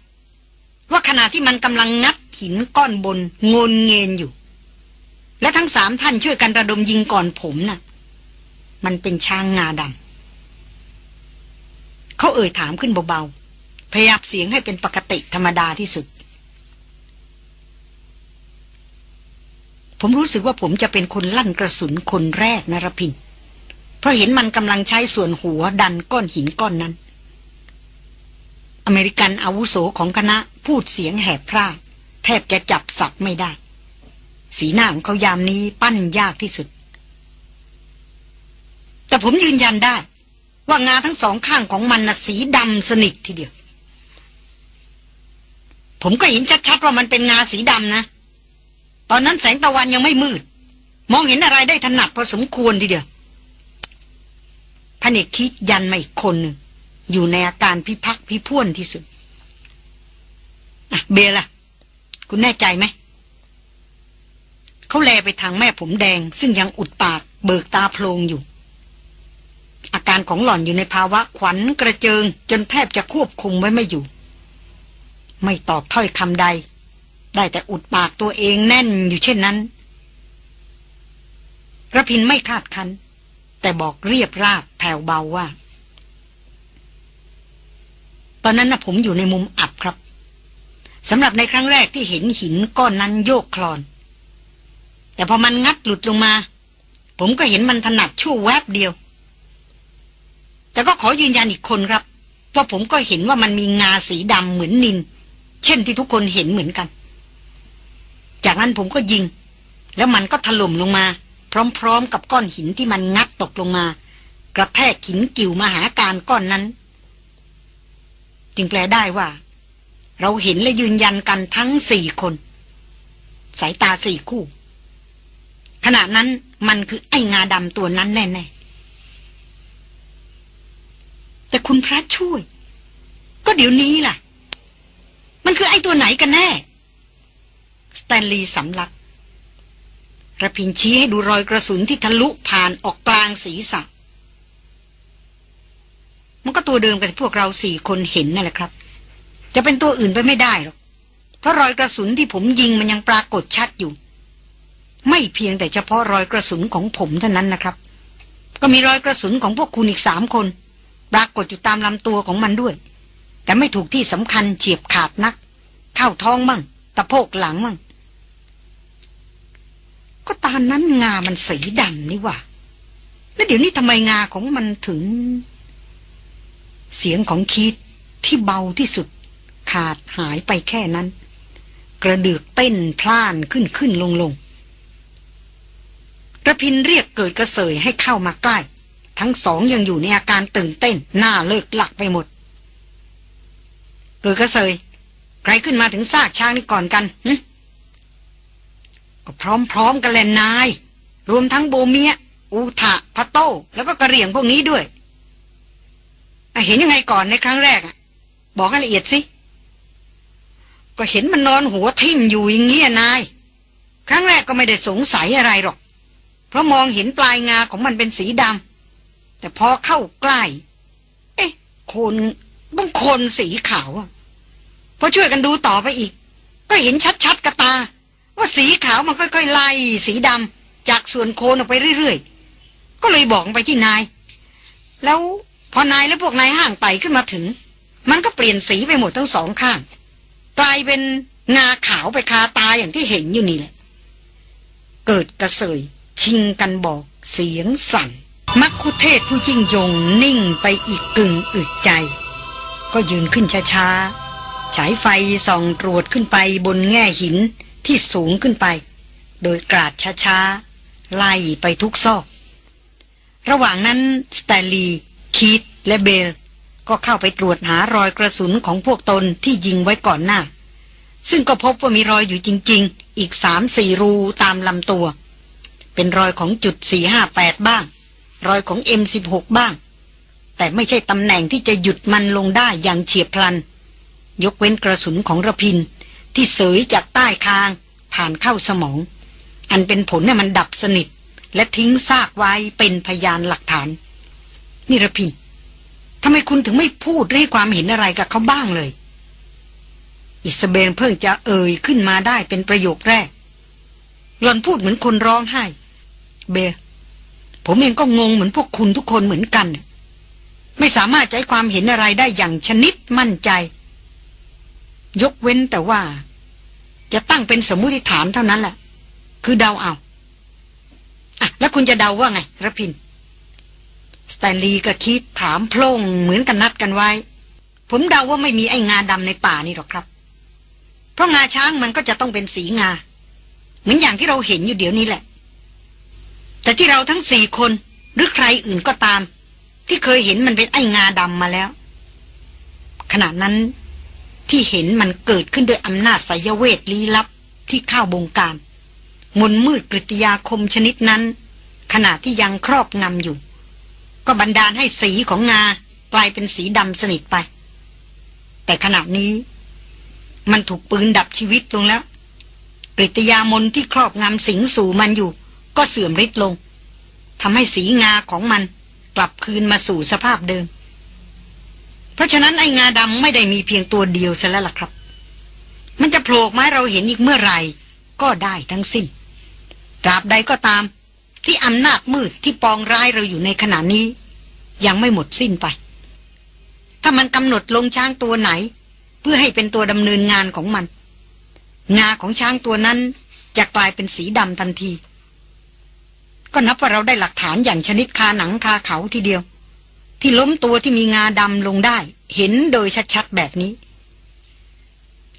ว่าขณะที่มันกำลังงัดหินก้อนบนงนเงินอยู่ และทั้งสามท่านช่วยกันระดมยิงก่อนผมนะ่ะ มันเป็นช้างงาดำเขาเอ่ยถามขึ้นเบาๆ พยายามเสียงให้เป็นปกติธรรมดาที่สุด ผมรู้สึกว่าผมจะเป็นคนลั่นกระสุนคนแรกนะรพิน เพราะเห็นมันกำลังใช้ส่วนหัวดันก้อนหินก้อนนั้น อเมริกันอาวุโสของคณะพูดเสียงแหบพร่าแทบจะจับสับไม่ได้ สีหน้าของเขายามนี้ปั้นยากที่สุด แต่ผมยืนยันได้ ว่างาทั้งสองข้างของมันนะสีดำสนิททีเดียว ผมก็เห็นชัดๆว่ามันเป็นงาสีดำนะ ตอนนั้นแสงตะวันยังไม่มืด มองเห็นอะไรได้ถนัดพอสมควรทีเดียวพเนกคิดยันมาอีกคนหนึ่งอยู่ในอาการพิพักพิพ่วนที่สุดอะเบล่ะ คุณแน่ใจไหม เขาแลไปทางแม่ผมแดง ซึ่งยังอุดปากเบิกตาโพลงอยู่ การของหล่อนอยู่ในภาวะขวัญกระเจิง จนแทบจะควบคุมไว้ไม่อยู่ ไม่ตอบถ้อยคำใด ได้แต่อุดปากตัวเองแน่นอยู่เช่นนั้นระพินไม่คาดคันแต่บอกเรียบราบแผ่วเบาว่า ตอนนั้นนะผมอยู่ในมุมอับครับสำหรับในครั้งแรกที่เห็นหินก้อนนั้นโยกคลอน แต่พอมันงัดหลุดลงมา ผมก็เห็นมันถนัดชั่วแวบเดียว แต่ก็ขอยืนยันอีกคนครับว่าผมก็เห็นว่ามันมีงาสีดำเหมือนนิน เช่นที่ทุกคนเห็นเหมือนกัน จากนั้นผมก็ยิง แล้วมันก็ถล่มลงมา พร้อมๆ กับก้อนหินที่มันงัดตกลงมา กระแทกหินกิ่วมาหาการก้อนนั้น จึงแปลได้ว่า เราเห็นและยืนยันกันทั้งสี่คน สายตาสี่คู่ ขณะนั้นมันคือไอ้งาดำตัวนั้นแน่ๆ แต่คุณพระช่วย ก็เดี๋ยวนี้ล่ะ มันคือไอ้ตัวไหนกันแน่ สแตนลีย์สำลักระพินชี้ให้ดูรอยกระสุนที่ทะลุผ่านออกกลางศีรษะ มันก็ตัวเดิมกับพวกเราสี่คนเห็นนั่นแหละครับ จะเป็นตัวอื่นไปไม่ได้หรอก เพราะรอยกระสุนที่ผมยิงมันยังปรากฏชัดอยู่ ไม่เพียงแต่เฉพาะรอยกระสุนของผมเท่านั้นนะครับ ก็มีรอยกระสุนของพวกคุณอีกสามคน ปรากฏอยู่ตามลำตัวของมันด้วย แต่ไม่ถูกที่สำคัญเฉียบขาดนัก เข้าท้องมั่งตะโพกหลังมั่งก็ตอนนั้นงามันสีดำนี่ว่าแล้วเดี๋ยวนี้ทำไมงาของมันถึง เสียงของคีดที่เบาที่สุด ขาดหายไปแค่นั้น กระเดือกเต้นพล่านขึ้นขึ้นลงลงระพินเรียกเกิดกระเสยให้เข้ามาใกล้ ทั้งสองยังอยู่ในอาการตื่นเต้น หน้าเลิกหลักไปหมด เกิดกระเสยใครขึ้นมาถึงซากช้างนี่ก่อนกันก็พร้อมๆกันแหละนาย รวมทั้งโบเมีย อูทะพะโต้แล้วก็กระเหรี่ยงพวกนี้ด้วยเห็นยังไงก่อนในครั้งแรกอะบอกให้ละเอียดสิ ก็เห็นมันนอนหัวทิ่มอยู่อย่างเงี้ยนาย ครั้งแรกก็ไม่ได้สงสัยอะไรหรอก เพราะมองเห็นปลายงาของมันเป็นสีดำ แต่พอเข้าใกล้ เอ๊ะ คนต้องคนสีขาวอะพอช่วยกันดูต่อไปอีก ก็เห็นชัดๆกระตา ว่าสีขาวมันค่อยๆไล่สีดำจากส่วนโคนออกไปเรื่อยๆ ก็เลยบอกไปที่นาย แล้วพอนายและพวกนายห่างไต่ขึ้นมาถึง มันก็เปลี่ยนสีไปหมดทั้งสองข้าง กลายเป็นงาขาวไปคาตาอย่างที่เห็นอยู่นี่แหละ เกิดกระเสยชิงกันบอกเสียงสั่น มักคุเทศผู้ยิ่งยงนิ่งไปอีกกึ่งอึดใจ ก็ยืนขึ้นช้าๆ ฉายไฟส่องตรวจขึ้นไปบนแง่หินที่สูงขึ้นไป โดยกราดช้าๆ ไล่ไปทุกซอก ระหว่างนั้นสแตลลีคีตและเบล ก็เข้าไปตรวจหารอยกระสุนของพวกตนที่ยิงไว้ก่อนหน้า ซึ่งก็พบว่ามีรอยอยู่จริง ๆ อีกสามสี่รูตามลำตัว เป็นรอยของจุดสี่ห้าแปดบ้าง รอยของ M16 บ้าง แต่ไม่ใช่ตำแหน่งที่จะหยุดมันลงได้อย่างเฉียบพลัน ยกเว้นกระสุนของระพิน ที่เสยจากใต้คาง ผ่านเข้าสมอง อันเป็นผลให้มันดับสนิท และทิ้งซากไว้เป็นพยานหลักฐาน นี่ระพินทำไมคุณถึงไม่พูดให้ความเห็นอะไรกับเขาบ้างเลย อิสเบนเพิ่งจะเอ่ยขึ้นมาได้เป็นประโยคแรกหลอนพูดเหมือนคนร้องไห้ เบล ผมเองก็งงเหมือนพวกคุณทุกคนเหมือนกัน ไม่สามารถให้ความเห็นอะไรได้อย่างชนิดมั่นใจ ยกเว้นแต่ว่า จะตั้งเป็นสมมติฐานเท่านั้นแหละ คือเดาเอาอะแล้วคุณจะเดาว่าไงระพินสแตนลีย์กับคีตถามโพล่งเหมือนกับนัดกันไว้ ผมเดาว่าไม่มีไอ้งาดำในป่านี่หรอกครับ เพราะงาช้างมันก็จะต้องเป็นสีงา เหมือนอย่างที่เราเห็นอยู่เดี๋ยวนี้แหละ แต่ที่เราทั้งสี่คนหรือใครอื่นก็ตาม ที่เคยเห็นมันเป็นไอ้งาดำมาแล้ว ขณะนั้นที่เห็นมันเกิดขึ้นโดยอำนาจสายเวทลี้ลับที่เข้าบงการ มนมืดกริยาคมชนิดนั้น ขณะที่ยังครอบงำอยู่ ก็บันดาลให้สีของงากลายเป็นสีดำสนิทไป แต่ขณะนี้ มันถูกปืนดับชีวิตลงแล้วกริยามนที่ครอบงำสิงสู่มันอยู่ ก็เสื่อมฤทธิ์ลงทำให้สีงาของมันกลับคืนมาสู่สภาพเดิม เพราะฉะนั้นไอ้งาดำไม่ได้มีเพียงตัวเดียวซะแล้วล่ะครับ มันจะโผล่มาเราเห็นอีกเมื่อไหร่ก็ได้ทั้งสิ้น ตราบใดก็ตาม ที่อำนาจมืดที่ปองร้ายเราอยู่ในขณะนี้ ยังไม่หมดสิ้นไป ถ้ามันกำหนดลงช้างตัวไหน เพื่อให้เป็นตัวดำเนินงานของมัน งาของช้างตัวนั้นจะกลายเป็นสีดำทันที ก็นับว่าเราได้หลักฐานอย่างชนิดคาหนังคาเขาทีเดียว ที่ล้มตัวที่มีงาดำลงได้ เห็นโดยชัดๆแบบนี้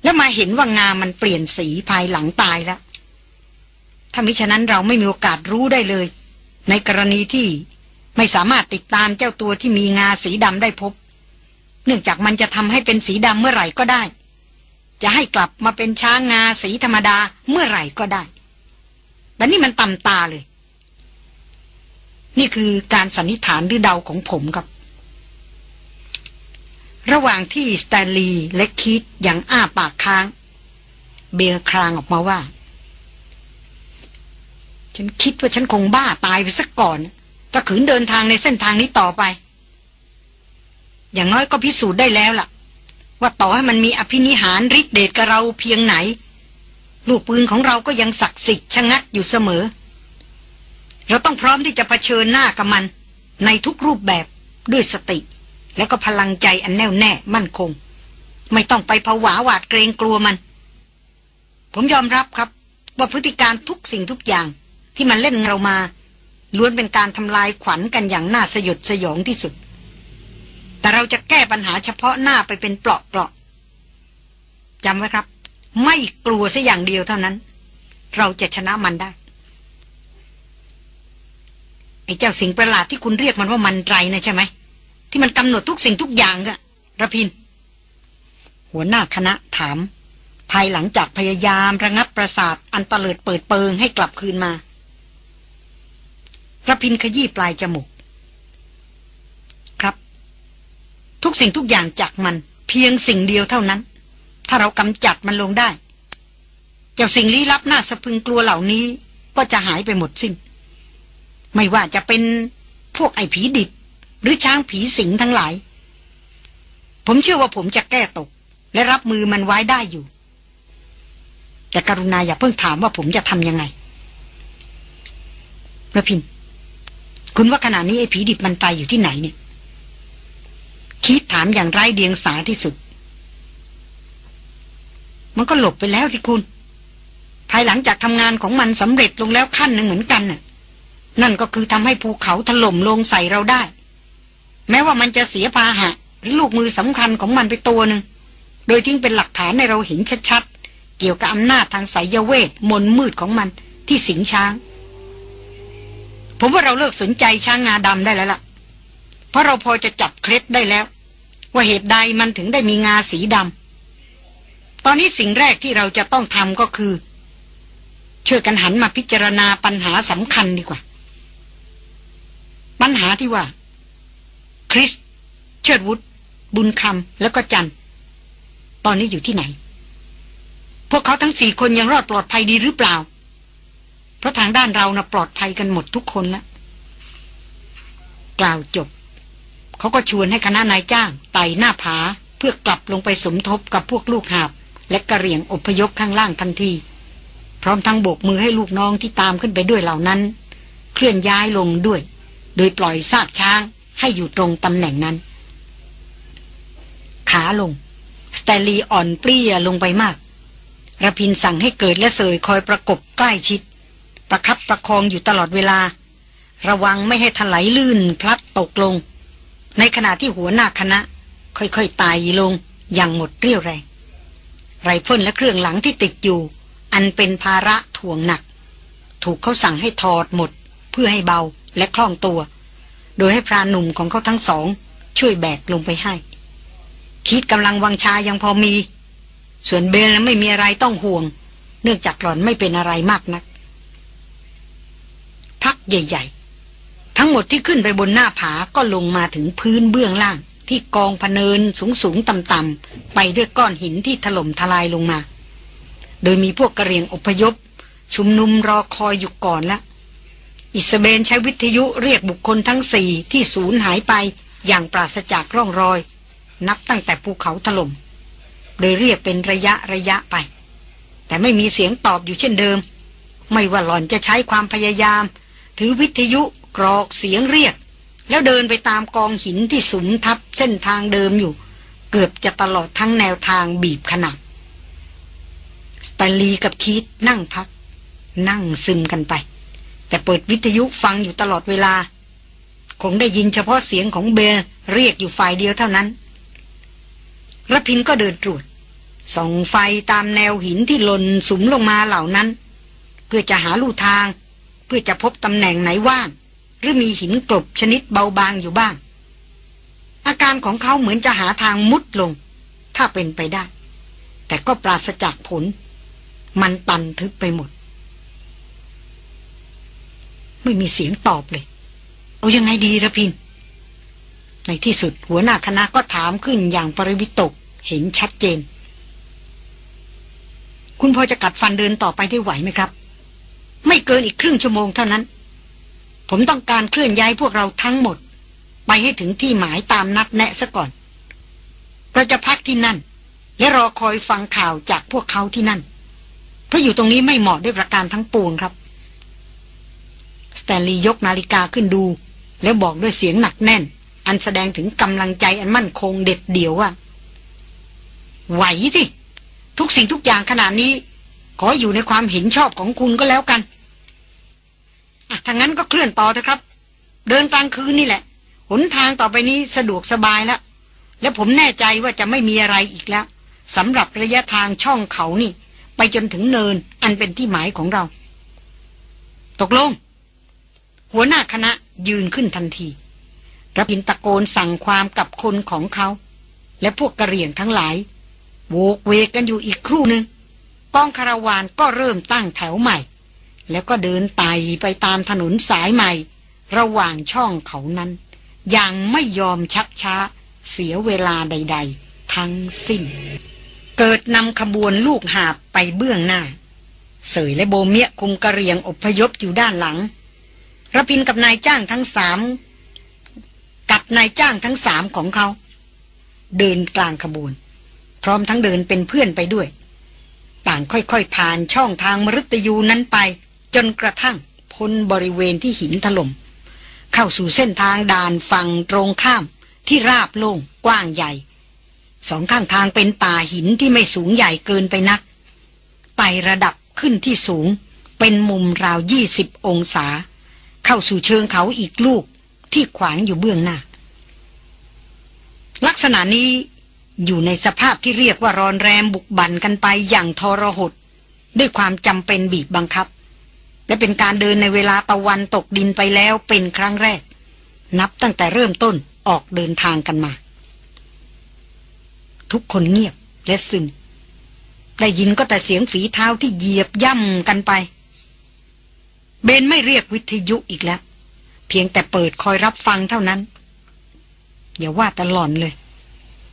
แล้วมาเห็นว่างามันเปลี่ยนสีภายหลังตายแล้วถ้ามิฉะนั้นเราไม่มีโอกาสรู้ได้เลย ในกรณีที่ไม่สามารถติดตามเจ้าตัวที่มีงาสีดำได้พบ เนื่องจากมันจะทำให้เป็นสีดำเมื่อไหร่ก็ได้ จะให้กลับมาเป็นช้างงาสีธรรมดาเมื่อไหร่ก็ได้แต่นี่มันต่ำตาเลย นี่คือการสันนิษฐานหรือเดาของผมครับ ระหว่างที่สแตนลีย์และคิดอย่างอ้าปากค้าง เบลครางออกมาว่า ฉันคิดว่าฉันคงบ้าตายไปสักก่อน ถ้าขืนเดินทางในเส้นทางนี้ต่อไป อย่างน้อยก็พิสูจน์ได้แล้วล่ะ ว่าต่อให้มันมีอภินิหารฤทธิเดชกับเราเพียงไหน ลูกปืนของเราก็ยังศักดิ์สิทธิ์ชะงักอยู่เสมอเเราต้องพร้อมที่จะะเผชิญหน้ากับมัน ในทุกรูปแบบด้วยสติ และก็พลังใจอันแน่วแน่มั่นคง ไม่ต้องไปผวาหวาดเกรงกลัวมัน ผมยอมรับครับ ว่าพฤติการทุกสิ่งทุกอย่าง ที่มันเล่นเรามา ล้วนเป็นการทำลายขวัญกันอย่างน่าสยดสยองที่สุด แต่เราจะแก้ปัญหาเฉพาะหน้าไปเป็นเปลาะๆจำไว้ครับ ไม่กลัวสัอย่างเดียวเท่านั้น เราจะชนะมันได้ ไอ้เจ้าสิ่งประหลาดที่คุณเรียกมันว่ามันไรนะใช่ไหม ที่มันกำหนดทุกสิ่งทุกอย่างอะระพิน หัวหน้าคณะถาม ภายหลังจากพยายามระงับประสาทอันเตลิดเปิดเปิงให้กลับคืนมาระพินขยี้ปลายจมูก ครับ ทุกสิ่งทุกอย่างจากมัน เพียงสิ่งเดียวเท่านั้น ถ้าเรากำจัดมันลงได้ เจ้าสิ่งลี้ลับน่าสะพึงกลัวเหล่านี้ก็จะหายไปหมดสิ้น ไม่ว่าจะเป็นพวกไอ้ผีดิบ หรือช้างผีสิงทั้งหลาย ผมเชื่อว่าผมจะแก้ตก และรับมือมันไว้ได้อยู่ แต่กรุณาอย่าเพิ่งถามว่าผมจะทำยังไงระพิน คุณว่าขณะนี้ไอ้ผีดิบมันตายอยู่ที่ไหนเนี่ยคิดถามอย่างไร้เดียงสาที่สุด มันก็หลบไปแล้วที่คุณ ภายหลังจากทำงานของมันสำเร็จลงแล้วขั้นหนึ่งเหมือนกันน่ะ นั่นก็คือทำให้ภูเขาถล่มลงใส่เราได้ แม้ว่ามันจะเสียพาหะ หรือลูกมือสำคัญของมันไปตัวหนึ่ง โดยทิ้งเป็นหลักฐานในเราเห็นชัดๆ เกี่ยวกับอำนาจทางสายเวทมนมืดของมันที่สิงช้าง ผมว่าเราเลิกสนใจช้างงาดำได้แล้วล่ะ เพราะเราพอจะจับเคล็ดได้แล้ว ว่าเหตุใดมันถึงได้มีงาสีดำตอนนี้สิ่งแรกที่เราจะต้องทำก็คือช่วยกันหันมาพิจารณาปัญหาสำคัญดีกว่า ปัญหาที่ว่า คริส เชิดวุฒบุญคำแล้วก็จัน ตอนนี้อยู่ที่ไหน พวกเขาทั้งสี่คนยังรอดปลอดภัยดีหรือเปล่า เพราะทางด้านเรานะ่ะปลอดภัยกันหมดทุกคนแล้วกล่าวจบ เขาก็ชวนให้คณะนายจ้างไต่หน้าผา เพื่อกลับลงไปสมทบกับพวกลูกหาบ และกระเหรี่ยงอพยพข้างล่างทันที พร้อมทั้งโบกมือให้ลูกน้องที่ตามขึ้นไปด้วยเหล่านั้น เคลื่อนย้ายลงด้วย โดยปล่อยซากช้างให้อยู่ตรงตำแหน่งนั้น ขาลงสแตลีอ่อนเปรี้ยลงไปมากระพินสั่งให้เกิดและเสยคอยประกบใกล้ชิด ประคับประคองอยู่ตลอดเวลา ระวังไม่ให้ถลายลื่นพลัดตกลง ในขณะที่หัวหน้าคณะ ค่อยๆตายลงอย่างหมดเรี่ยวแรง ไรเฟิลและเครื่องหลังที่ติดอยู่ อันเป็นภาระถ่วงหนัก ถูกเขาสั่งให้ถอดหมดเพื่อให้เบา และคล่องตัว โดยให้พรานหนุ่มของเขาทั้งสอง ช่วยแบกลงไปให้ คิดกำลังวังชายังพอมี ส่วนเบลไม่มีอะไรต้องห่วง เนื่องจากหล่อนไม่เป็นอะไรมากนัก พักใหญ่ ๆ ทั้งหมดที่ขึ้นไปบนหน้าผาก็ลงมาถึงพื้นเบื้องล่าง ที่กองพเนินสูงสูงต่ำๆไปด้วยก้อนหินที่ถล่มทลายลงมา โดยมีพวกกระเรียงอพยพชุมนุมรอคอยอยู่ก่อนแล้ว อิสเบนใช้วิทยุเรียกบุคคลทั้งสี่ที่สูญหายไปอย่างปราศจากร่องรอย นับตั้งแต่ภูเขาถลม่มโดยเรียกเป็นระยะระยะไป แต่ไม่มีเสียงตอบอยู่เช่นเดิม ไม่ว่าหล่อนจะใช้ความพยายาม ถือวิทยุกรอกเสียงเรียก แล้วเดินไปตามกองหินที่สุมทับเส้นทางเดิมอยู่ เกือบจะตลอดทั้งแนวทางบีบขนาดสตลีกับคีตนั่งพัก นั่งซึมกันไป แต่เปิดวิทยุฟังอยู่ตลอดเวลา คงได้ยินเฉพาะเสียงของเบลเรียกอยู่ฝ่ายเดียวเท่านั้นรพินก็เดินตรวจส่องไฟตามแนวหินที่หล่นสุมลงมาเหล่านั้น เพื่อจะหาลู่ทาง เพื่อจะพบตำแหน่งไหนว่าง หรือมีหินกลบชนิดเบาบางอยู่บ้าง อาการของเขาเหมือนจะหาทางมุดลง ถ้าเป็นไปได้ แต่ก็ปราศจากผล มันตันทึบไปหมด ไม่มีเสียงตอบเลย เอายังไงดีระพิน ในที่สุดหัวหน้าคณะก็ถามขึ้นอย่างปริวิตกเห็นชัดเจน คุณพอจะกัดฟันเดินต่อไปได้ไหวไหมครับ ไม่เกินอีกครึ่งชั่วโมงเท่านั้น ผมต้องการเคลื่อนย้ายพวกเราทั้งหมด ไปให้ถึงที่หมายตามนัดแนะซะก่อน เราจะพักที่นั่น และรอคอยฟังข่าวจากพวกเขาที่นั่น เพราะอยู่ตรงนี้ไม่เหมาะด้วยประการทั้งปวงครับ สแตนลีย์ยกนาฬิกาขึ้นดู แล้วบอกด้วยเสียงหนักแน่น อันแสดงถึงกำลังใจอันมั่นคงเด็ดเดี่ยวว่า ไหวสิทุกสิ่งทุกอย่างขนาดนี้ ขออยู่ในความเห็นชอบของคุณก็แล้วกันถ้างั้นก็เคลื่อนต่อเถอะครับ เดินกลางคืนนี่แหละ หนทางต่อไปนี้สะดวกสบายแล้ว และผมแน่ใจว่าจะไม่มีอะไรอีกแล้วสำหรับระยะทางช่องเขานี่ ไปจนถึงเนินอันเป็นที่หมายของเรา ตกลง หัวหน้าคณะยืนขึ้นทันทีรับพินตะโกนสั่งความกับคนของเขา และพวกกระเหรี่ยงทั้งหลายโวกเวกกันอยู่อีกครู่หนึ่งกองคาราวานก็เริ่มตั้งแถวใหม่ แล้วก็เดินไต่ไปตามถนนสายใหม่ ระหว่างช่องเขานั้น อย่างไม่ยอมชักช้า เสียเวลาใด ๆ ทั้งสิ้น เกิดนำขบวนลูกหาบไปเบื้องหน้า เสยและโบเมียคุมกระเรียงอพยพอยู่ด้านหลัง ระพินกับนายจ้างทั้งสามกับนายจ้างทั้งสามของเขา เดินกลางขบวน พร้อมทั้งเดินเป็นเพื่อนไปด้วย ต่างค่อยๆผ่านช่องทางมฤตยูนั้นไป จนกระทั่งพ้นบริเวณที่หินถลม่มเข้าสู่เส้นทางด่านฝั่งตรงข้ามที่ราบโล่งกว้างใหญ่ สองข้างทางเป็นป่าหินที่ไม่สูงใหญ่เกินไปนักไต่ระดับขึ้นที่สูงเป็นมุมราวยี่สิบองศา เข้าสู่เชิงเขาอีกลูกที่ขวางอยู่เบื้องหน้า ลักษณะนี้อยู่ในสภาพที่เรียกว่ารอนแรมบุกบั่นกันไปอย่างทรหดด้วยความจำเป็นบีบบังคับ และเป็นการเดินในเวลาตะวันตกดินไปแล้วเป็นครั้งแรก นับตั้งแต่เริ่มต้นออกเดินทางกันมา ทุกคนเงียบและซึมได้ยินก็แต่เสียงฝีเท้าที่เหยียบย่ำกันไป เบนไม่เรียกวิทยุอีกแล้ว เพียงแต่เปิดคอยรับฟังเท่านั้น อย่าว่าแต่หล่อนเลย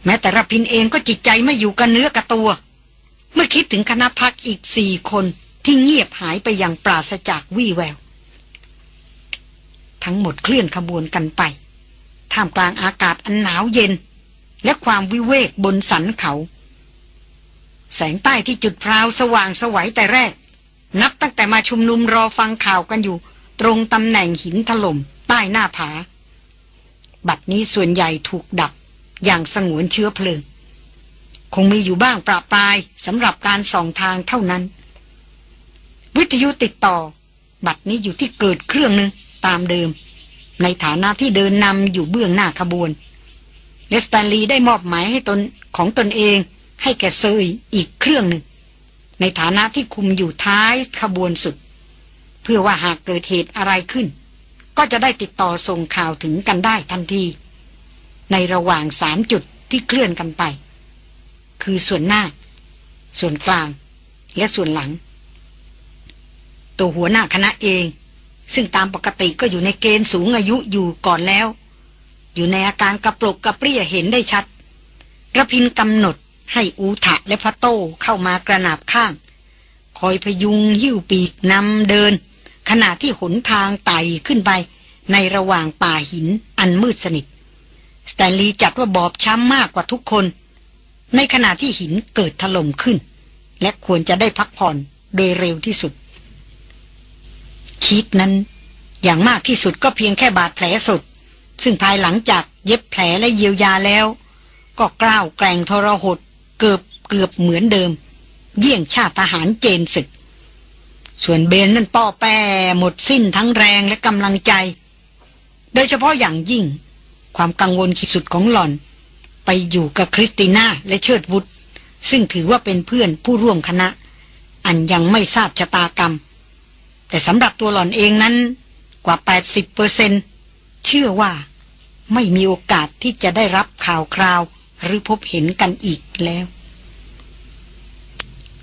แม้แต่รพินเองก็จิตใจไม่อยู่กับเนื้อกับตัว เมื่อคิดถึงคณะพักอีกสี่คนที่เงียบหายไปอย่างปราศจากวี่แวว ทั้งหมดเคลื่อนขบวนกันไป ท่ามกลางอากาศอันหนาวเย็น และความวิเวกบนสันเขา แสงใต้ที่จุดพราวสว่างสวัยแต่แรก นับตั้งแต่มาชุมนุมรอฟังข่าวกันอยู่ ตรงตำแหน่งหินถล่มใต้หน้าผา บัดนี้ส่วนใหญ่ถูกดับอย่างสงวนเชื้อเพลิง คงมีอยู่บ้างประปรายสำหรับการส่องทางเท่านั้น วิทยุติดต่อ บัดนี้อยู่ที่เกิดเครื่องหนึ่งตามเดิม ในฐานะที่เดินนำอยู่เบื้องหน้าขบวนเลสตาลีได้มอบหมายให้ตนของตนเองให้แก่เซยอีกเครื่องหนึ่ง ในฐานะที่คุมอยู่ท้ายขบวนสุด เพื่อว่าหากเกิดเหตุอะไรขึ้น ก็จะได้ติดต่อส่งข่าวถึงกันได้ทันที ในระหว่างสามจุดที่เคลื่อนกันไป คือส่วนหน้า ส่วนกลาง และส่วนหลัง ตัวหัวหน้าคณะเอง ซึ่งตามปกติก็อยู่ในเกณฑ์สูงอายุอยู่ก่อนแล้ว อยู่ในอาการกระปลกกระเปรี้ยเห็นได้ชัดระพินกำหนด ให้อูทะและพระโต้เข้ามากระนาบข้าง คอยพยุงหิ้วปีกนำเดิน ขณะที่หนทางไต่ขึ้นไป ในระหว่างป่าหินอันมืดสนิทสแตนลีย์จัดว่าบอบช้ำมากกว่าทุกคน ในขณะที่หินเกิดถล่มขึ้น และควรจะได้พักผ่อนโดยเร็วที่สุดคิดนั้น อย่างมากที่สุดก็เพียงแค่บาดแผลสด ซึ่งภายหลังจากเย็บแผลและเยียวยาแล้ว ก็กล้าวแกร่งทรหด เกือบเกือบเหมือนเดิม เยี่ยงชาติทหารเจนศึก ส่วนเบนนั่นป้อแปหมดสิ้นทั้งแรงและกำลังใจ โดยเฉพาะอย่างยิ่ง ความกังวลขีดสุดของหล่อน ไปอยู่กับคริสติน่าและเชิดวุฒซึ่งถือว่าเป็นเพื่อนผู้ร่วมคณะ อันยังไม่ทราบชะตากรรม แต่สำหรับตัวหล่อนเองนั้นกว่า 80เปอร์เซนเชื่อว่าไม่มีโอกาสที่จะได้รับข่าวคราว หรือพบเห็นกันอีกแล้ว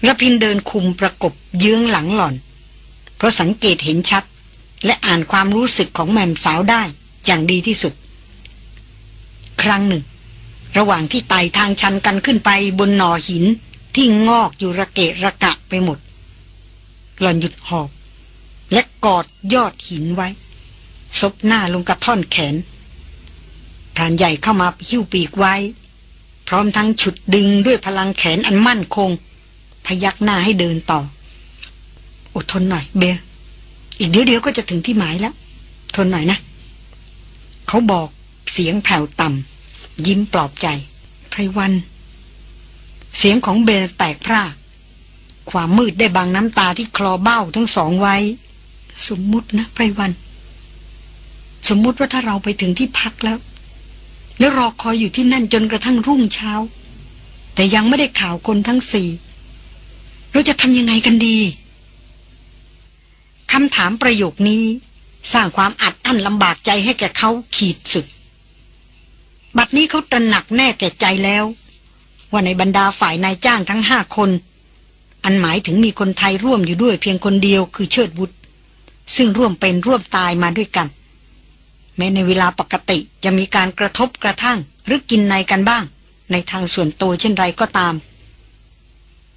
ระพินเดินคุมประกบเยื้องหลังหล่อน เพราะสังเกตเห็นชัด และอ่านความรู้สึกของแม่มสาวได้อย่างดีที่สุด ครั้งหนึ่ง ระหว่างที่ไต่ทางชันกันขึ้นไปบนหน่อหินที่งอกอยู่ระเกะระกะไปหมด หล่อนหยุดหอบ และกอดยอดหินไว้ ซบหน้าลงกระท่อนแขนพรานใหญ่เข้ามาหิ้วปีกไว้ พร้อมทั้งฉุดดึงด้วยพลังแขนอันมั่นคง พยักหน้าให้เดินต่อ อดทนหน่อยเบลอีกเดี๋ยวเดียวก็จะถึงที่หมายแล้ว ทนหน่อยนะ เขาบอกเสียงแผ่วต่ำยิ้มปลอบใจไพรวัน เสียงของเบลแตกพร่าความมืดได้บางน้ำตาที่คลอเบ้าทั้งสองไว้ สมมุตินะไพรวัน สมมุติว่าถ้าเราไปถึงที่พักแล้ว แล้วรอคอยอยู่ที่นั่นจนกระทั่งรุ่งเช้า แต่ยังไม่ได้ข่าวคนทั้งสี่เราจะทำยังไงกันดีคำถามประโยคนี้ สร้างความอัดอั้นลำบากใจให้แก่เขาขีดสุด บัดนี้เขาตระหนักแน่แก่ใจแล้ว ว่าในบรรดาฝ่ายนายจ้างทั้งห้าคน อันหมายถึงมีคนไทยร่วมอยู่ด้วยเพียงคนเดียวคือเชิดบุตรซึ่งร่วมเป็นร่วมตายมาด้วยกัน แม้ในเวลาปกติจะมีการกระทบกระทั่ง หรือกินในกันบ้าง ในทางส่วนตัวเช่นไรก็ตาม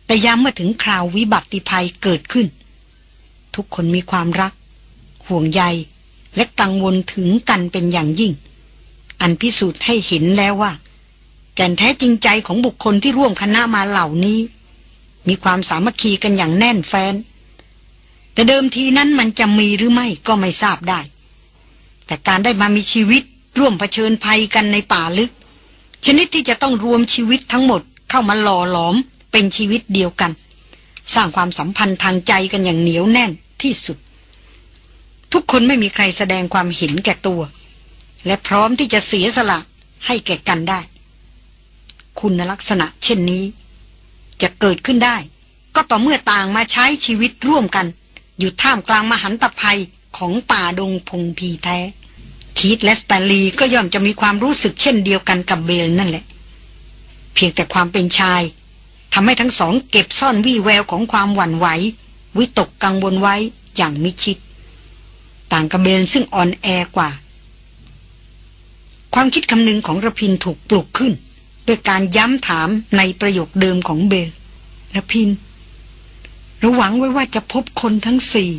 แต่ยามเมื่อถึงคราววิบัติภัยเกิดขึ้น ทุกคนมีความรัก ห่วงใย และกังวลถึงกันเป็นอย่างยิ่ง อันพิสูจน์ให้เห็นแล้วว่า แก่นแท้จริงใจของบุคคลที่ร่วมคณะมาเหล่านี้ มีความสามัคคีกันอย่างแน่นแฟ้นแต่เดิมทีนั้นมันจะมีหรือไม่ก็ไม่ทราบได้ แต่การได้มามีชีวิตร่วมเผชิญภัยกันในป่าลึก ชนิดที่จะต้องรวมชีวิตทั้งหมดเข้ามาหล่อหลอมเป็นชีวิตเดียวกัน สร้างความสัมพันธ์ทางใจกันอย่างเหนียวแน่นที่สุด ทุกคนไม่มีใครแสดงความเห็นแก่ตัว และพร้อมที่จะเสียสละให้แก่กันได้ คุณลักษณะเช่นนี้ จะเกิดขึ้นได้ ก็ต่อเมื่อต่างมาใช้ชีวิตร่วมกัน อยู่ท่ามกลางมหันตภัย ของป่าดงพงพีแท้ คีตและสแตลีก็ย่อมจะมีความรู้สึกเช่นเดียวกันกับเบลนั่นแหละ เพียงแต่ความเป็นชายทำให้ทั้งสองเก็บซ่อนวี่แววของความหวั่นไหว วิตกกังวลไว้อย่างมิชิด ต่างกับเบลซึ่งอ่อนแอกว่า ความคิดคำนึงของระพินถูกปลุกขึ้น ด้วยการย้ำถามในประโยคเดิมของเบลระพินระหวังไว้ว่าจะพบคนทั้งสี่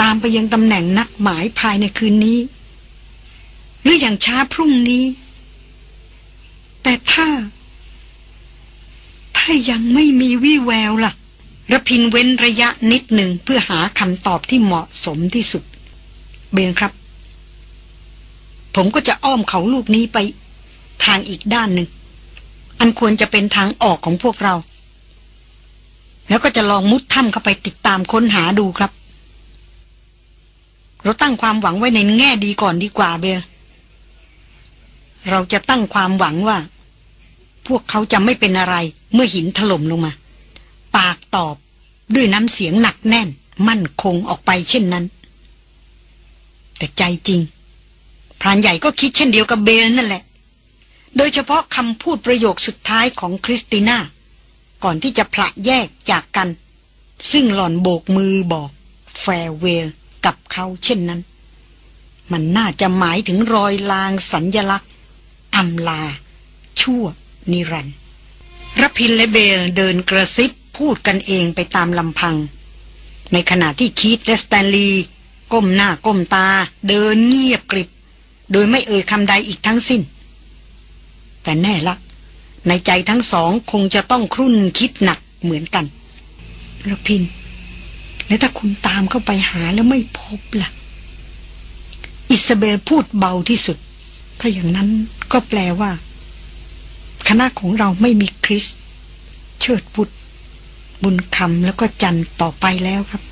ตามไปยังตำแหน่งนักหมายภายในคืนนี้ หรืออย่างช้าพรุ่งนี้ แต่ถ้า ถ้ายังไม่มีวี่แววล่ะระพินเว้นระยะนิดหนึ่งเพื่อหาคำตอบที่เหมาะสมที่สุด เบนครับ ผมก็จะอ้อมเขาลูกนี้ไป ทางอีกด้านหนึ่ง อันควรจะเป็นทางออกของพวกเรา แล้วก็จะลองมุดถ้ำเข้าไปติดตามค้นหาดูครับ เราตั้งความหวังไว้ในแง่ดีก่อนดีกว่าเบลเราจะตั้งความหวังว่า พวกเขาจะไม่เป็นอะไรเมื่อหินถล่มลงมา ปากตอบด้วยน้ำเสียงหนักแน่น มั่นคงออกไปเช่นนั้น แต่ใจจริงพรานใหญ่ก็คิดเช่นเดียวกับเบลนั่นแหละ โดยเฉพาะคำพูดประโยคสุดท้ายของคริสติน่า ก่อนที่จะพละแยกจากกัน ซึ่งหล่อนโบกมือบอกแฟร์เวล กับเขาเช่นนั้น มันน่าจะหมายถึงรอยลางสัญญลักษณ์อำลา ชั่ว นิรันดร์รพินและเบลเดินกระซิบพูดกันเองไปตามลำพัง ในขณะที่คีตและสแตนลีย์ก้มหน้าก้มตา เดินเงียบกริบ โดยไม่เอ่ยคำใดอีกทั้งสิ้น แต่แน่ละ ในใจทั้งสองคงจะต้องครุ่นคิดหนักเหมือนกันรพิน แล้วถ้าคุณตามเข้าไปหาแล้วไม่พบละ่ะ อิสเบลพูดเบาที่สุด ถ้าอย่างนั้นก็แปลว่า คณะของเราไม่มีคริส เชิดบุตรบุญคำแล้วก็จันต่อไปแล้วครับ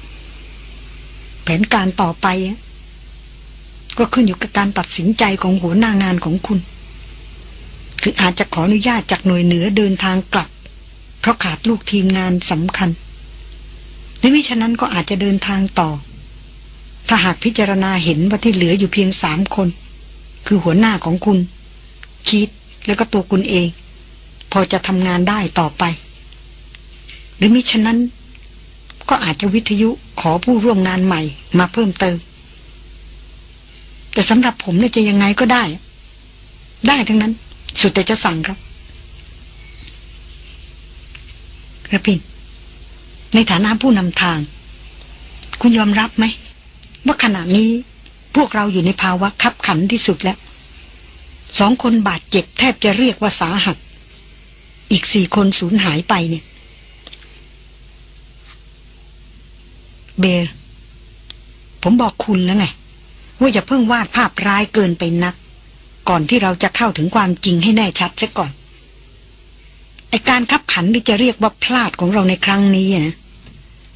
แผนการต่อไป ก็ขึ้นอยู่กับการตัดสินใจของหัวหน้างานของคุณ คืออาจจะขออนุญาตจากหน่วยเหนือเดินทางกลับ เพราะขาดลูกทีมงานสำคัญ ในวิฉะนั้นก็อาจจะเดินทางต่อ ถ้าหากพิจารณาเห็นว่าที่เหลืออยู่เพียงสามคน คือหัวหน้าของคุณ คิดแล้วก็ตัวคุณเอง พอจะทำงานได้ต่อไป หรือมิฉะนั้น ก็อาจจะวิทยุขอผู้ร่วมงานใหม่มาเพิ่มเติม แต่สำหรับผมเนี่ยจะยังไงก็ได้ ได้ทั้งนั้น สุดแต่จะสั่งครับกระพิน ในฐานะผู้นำทาง คุณยอมรับไหม ว่าขณะนี้พวกเราอยู่ในภาวะคับขันที่สุดแล้ว สองคนบาดเจ็บแทบจะเรียกว่าสาหัส อีกสี่คนสูญหายไปเนี่ย เบลผมบอกคุณแล้วไง ว่าจะเพิ่งวาดภาพร้ายเกินไปนัก ก่อนที่เราจะเข้าถึงความจริงให้แน่ชัดซะก่อนไอการขับขันหรือจะเรียกว่าพลาดของเราในครั้งนี้นะ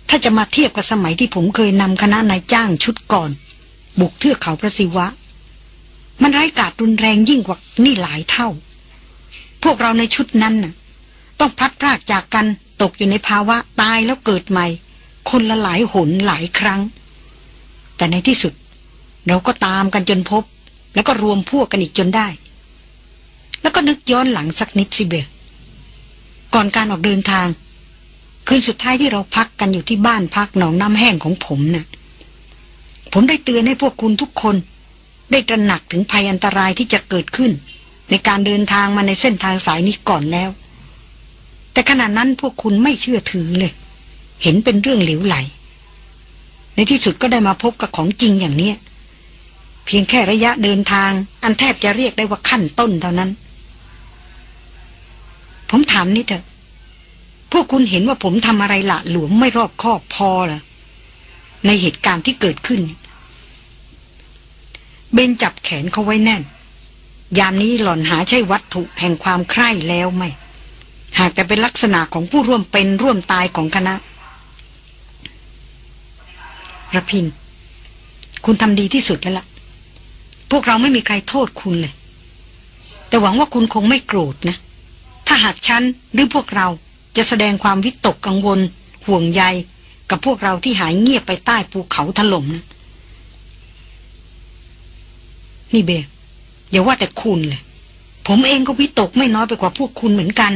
ถ้าจะมาเทียบกับสมัยที่ผมเคยนำคณะนายจ้างชุดก่อน บุกเทือกเขาพระศิวะ มันร้ายกาจรุนแรงยิ่งกว่านี่หลายเท่า พวกเราในชุดนั้นน่ะ ต้องพลัดพรากจากกันตกอยู่ในภาวะตายแล้วเกิดใหม่ คนละหลายหนหลายครั้ง แต่ในที่สุด เราก็ตามกันจนพบ แล้วก็รวมพวกกันอีกจนได้ แล้วก็นึกย้อนหลังสักนิดสิเบลก่อนการออกเดินทาง คืนสุดท้ายที่เราพักกันอยู่ที่บ้านพักหนองน้ำแห้งของผมนะ่ะ ผมได้เตือนให้พวกคุณทุกคน ได้ตระหนักถึงภัยอันตรายที่จะเกิดขึ้น ในการเดินทางมาในเส้นทางสายนี้ก่อนแล้ว แต่ขณะนั้นพวกคุณไม่เชื่อถือเลย เห็นเป็นเรื่องเหลวไหล ในที่สุดก็ได้มาพบกับของจริงอย่างเนี้ยเพียงแค่ระยะเดินทาง อันแทบจะเรียกได้ว่าขั้นต้นเท่านั้น ผมถามนี่เถอะ พวกคุณเห็นว่าผมทำอะไรละหลวมไม่รอบคอบพอเหรอในเหตุการณ์ที่เกิดขึ้น เบนจับแขนเขาไว้แน่น ยามนี้หล่อนหาใช่วัตถุแห่งความใคร่แล้วไหม หากแต่เป็นลักษณะของผู้ร่วมเป็นร่วมตายของคณะระพิน คุณทำดีที่สุดแล้วละ่ะ พวกเราไม่มีใครโทษคุณเลย แต่หวังว่าคุณคงไม่โกรธนะ ถ้าหากฉันหรือพวกเรา จะแสดงความวิตกกังวล ห่วงใยกับพวกเราที่หายเงียบไปใต้ภูเขาถล่มนะนี่เบลอย่าว่าแต่คุณเลย ผมเองก็วิตกไม่น้อยไปกว่าพวกคุณเหมือนกัน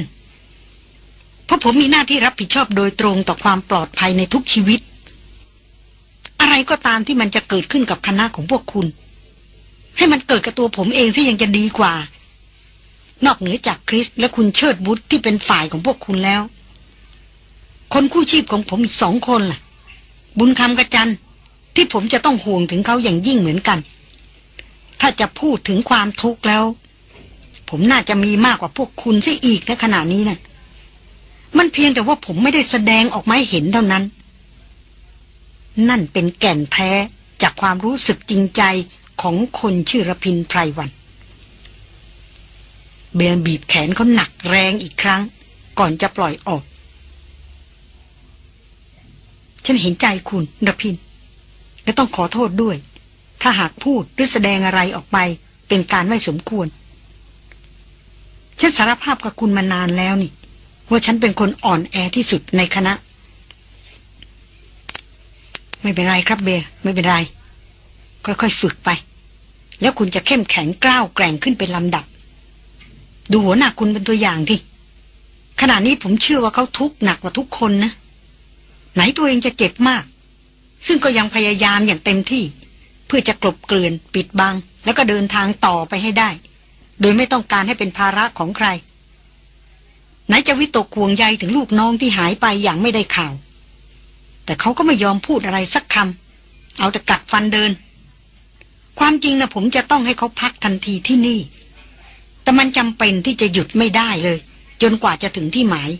เพราะผมมีหน้าที่รับผิดชอบโดยตรงต่อความปลอดภัยในทุกชีวิต อะไรก็ตามที่มันจะเกิดขึ้นกับคณะของพวกคุณ ให้มันเกิดกับตัวผมเองซะยังจะดีกว่า นอกเหนือจากคริสและคุณเชิดบุตรที่เป็นฝ่ายของพวกคุณแล้ว คนคู่ชีพของผมอีกสองคนล่ะ บุญคำกระจันที่ผมจะต้องห่วงถึงเขาอย่างยิ่งเหมือนกัน ถ้าจะพูดถึงความทุกข์แล้ว ผมน่าจะมีมากกว่าพวกคุณซะอีกในขณะนี้นะมันเพียงแต่ว่าผมไม่ได้แสดงออกมาหเห็นเท่านั้น นั่นเป็นแก่นแท้จากความรู้สึกจริงใจของคนชื่อรพินไพรวัน เบลบีบแขนเขาหนักแรงอีกครั้ง ก่อนจะปล่อยออก ฉันเห็นใจคุณรพิน และต้องขอโทษด้วย ถ้าหากพูดหรือแสดงอะไรออกไป เป็นการไม่สมควร ฉันสารภาพกับคุณมานานแล้วนี่ ว่าฉันเป็นคนอ่อนแอที่สุดในคณะ ไม่เป็นไรครับเบร์ไม่เป็นไร ค่อยๆฝึกไป แล้วคุณจะเข้มแข็งกล้าวแกร่งขึ้นเป็นลำดับ ดูหัวหน้าคุณเป็นตัวอย่างที่ขณะนี้ผมเชื่อว่าเขาทุกข์หนักกว่าทุกคนนะ ไหนตัวเองจะเจ็บมาก ซึ่งก็ยังพยายามอย่างเต็มที่ เพื่อจะกลบเกลื่อนปิดบัง แล้วก็เดินทางต่อไปให้ได้ โดยไม่ต้องการให้เป็นภาระของใคร ไหนจะวิตกห่วงใยถึงลูกน้องที่หายไปอย่างไม่ได้ข่าว แต่เขาก็ไม่ยอมพูดอะไรสักคำเอาแต่กัดฟันเดิน ความจริงนะผมจะต้องให้เขาพักทันทีที่นี่ แต่มันจำเป็นที่จะหยุดไม่ได้เลย จนกว่าจะถึงที่หมาย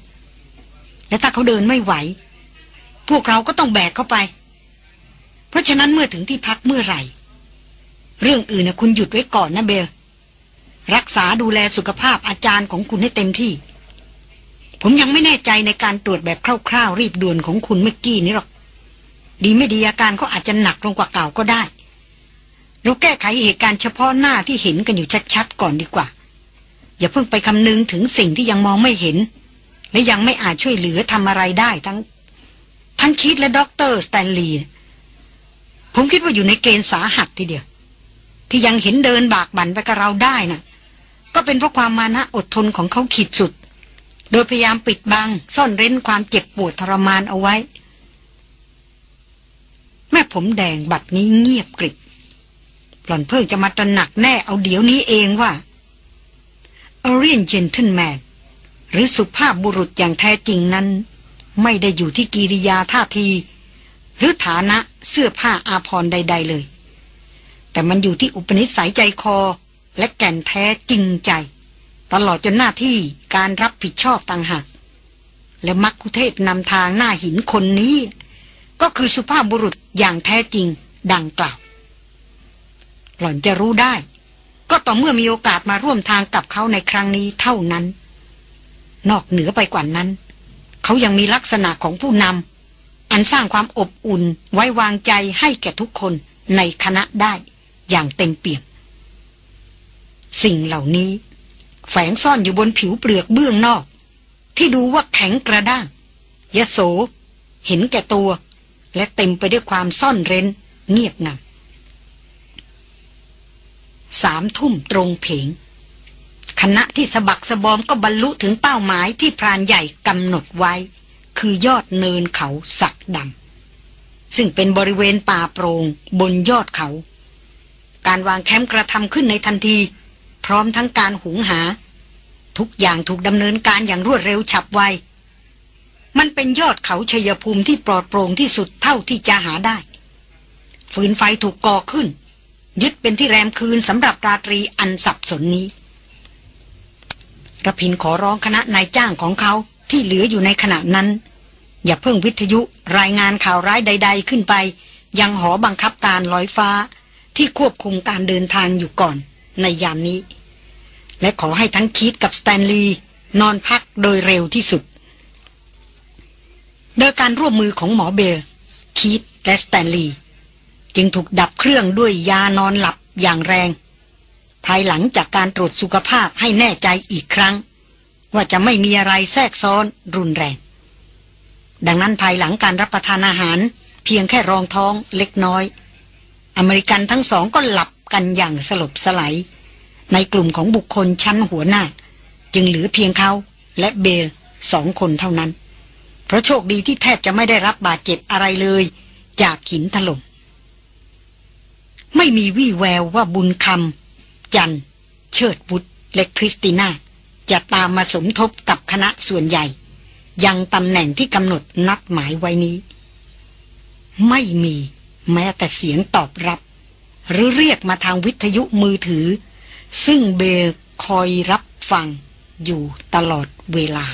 และถ้าเขาเดินไม่ไหว พวกเราก็ต้องแบกเขาไป เพราะฉะนั้นเมื่อถึงที่พักเมื่อไหร่ เรื่องอื่นนะคุณหยุดไว้ก่อนนะเบล รักษาดูแลสุขภาพอาจารย์ของคุณให้เต็มที่ ผมยังไม่แน่ใจในการตรวจแบบคร่าวๆรีบด่วนของคุณเมื่อกี้นี้หรอก ดีไม่ดีอาการเขาอาจจะหนักลงกว่าเก่าก็ได้เราแก้ไขเหตุการณ์เฉพาะหน้าที่เห็นกันอยู่ชัดๆก่อนดีกว่า อย่าเพิ่งไปคำนึงถึงสิ่งที่ยังมองไม่เห็น และยังไม่อาจช่วยเหลือทำอะไรได้ทั้ง ทั้งคีตและด็อกเตอร์สแตนลีย์ผมคิดว่าอยู่ในเกณฑ์สาหัสทีเดียว ที่ยังเห็นเดินบากบั่นไปกับเราได้นะ่ะ ก็เป็นเพราะความมานะอดทนของเขาขีดสุด โดยพยายามปิดบัง ซ่อนเร้นความเจ็บปวดทรมานเอาไว้ แม่ผมแดงบัดนี้เงียบกริบหล่อนเพิ่งจะมาตระหนักแน่เอาเดี๋ยวนี้เองว่า อเรียนเจนทนแมนหรือสุภาพบุรุษอย่างแท้จริงนั้น ไม่ได้อยู่ที่กิริยาท่าที หรือฐานะเสื้อผ้าอาภรณ์ใด ๆ เลย แต่มันอยู่ที่อุปนิสัยใจคอและแก่นแท้จริงใจ ตลอดจนหน้าที่การรับผิดชอบต่างหากและมักคุเทศนำทางหน้าหินคนนี้ ก็คือสุภาพบุรุษอย่างแท้จริงดังกล่าว หล่อนจะรู้ได้ ก็ต่อเมื่อมีโอกาสมาร่วมทางกับเขาในครั้งนี้เท่านั้น นอกเหนือไปกว่านั้น เขายังมีลักษณะของผู้นำอันสร้างความอบอุ่นไว้วางใจให้แก่ทุกคนในคณะได้อย่างเต็มเปี่ยม สิ่งเหล่านี้ แฝงซ่อนอยู่บนผิวเปลือกเบื้องนอก ที่ดูว่าแข็งกระด้างยโส เห็นแก่ตัว และเต็มไปด้วยความซ่อนเร้น เงียบงัน สามทุ่มตรงเพงคณะที่สะบักสะบอมก็บรรลุถึงเป้าหมายที่พรานใหญ่กำหนดไว้ คือยอดเนินเขาสักดำซึ่งเป็นบริเวณป่าโปรง่งบนยอดเขา การวางแคมป์กระทำขึ้นในทันที พร้อมทั้งการหุงหา ทุกอย่างถูกดำเนินการอย่างรวดเร็วฉับไวมันเป็นยอดเขาชยภูมิที่ปลอดโปร่งที่สุดเท่าที่จะหาได้ฟืนไฟถูกก่อขึ้น ยึดเป็นที่แรมคืนสำหรับราตรีอันสับสนนี้ระพินขอร้องคณะนายจ้างของเขาที่เหลืออยู่ในขณะนั้น อย่าเพิ่งวิทยุรายงานข่าวร้ายใด ๆ ขึ้นไป ยังหอบังคับการลอยฟ้าที่ควบคุมการเดินทางอยู่ก่อนในยามนี้ และขอให้ทั้งคีตกับสแตนลีย์นอนพักโดยเร็วที่สุด โดยการร่วมมือของหมอเบลคีตและสแตนลีย์ จึงถูกดับเครื่องด้วยยานอนหลับอย่างแรง ภายหลังจากการตรวจสุขภาพให้แน่ใจอีกครั้ง ว่าจะไม่มีอะไรแทรกซ้อนรุนแรง ดังนั้นภายหลังการรับประทานอาหาร เพียงแค่รองท้องเล็กน้อย อเมริกันทั้งสองก็หลับกันอย่างสลบสลายในกลุ่มของบุคคลชั้นหัวหน้า จึงเหลือเพียงเขาและเบลสองคนเท่านั้น เพราะโชคดีที่แทบจะไม่ได้รับบาดเจ็บอะไรเลย จากหินถล่ม ไม่มีวี่แววว่าบุญคำจัน เชิดบุตรและคริสติน่า จะตามมาสมทบกับคณะส่วนใหญ่ ยังตำแหน่งที่กำหนดนัดหมายไว้นี้ ไม่มีแม้แต่เสียงตอบรับ หรือเรียกมาทางวิทยุมือถือ ซึ่งเบลคอยรับฟังอยู่ตลอดเวลา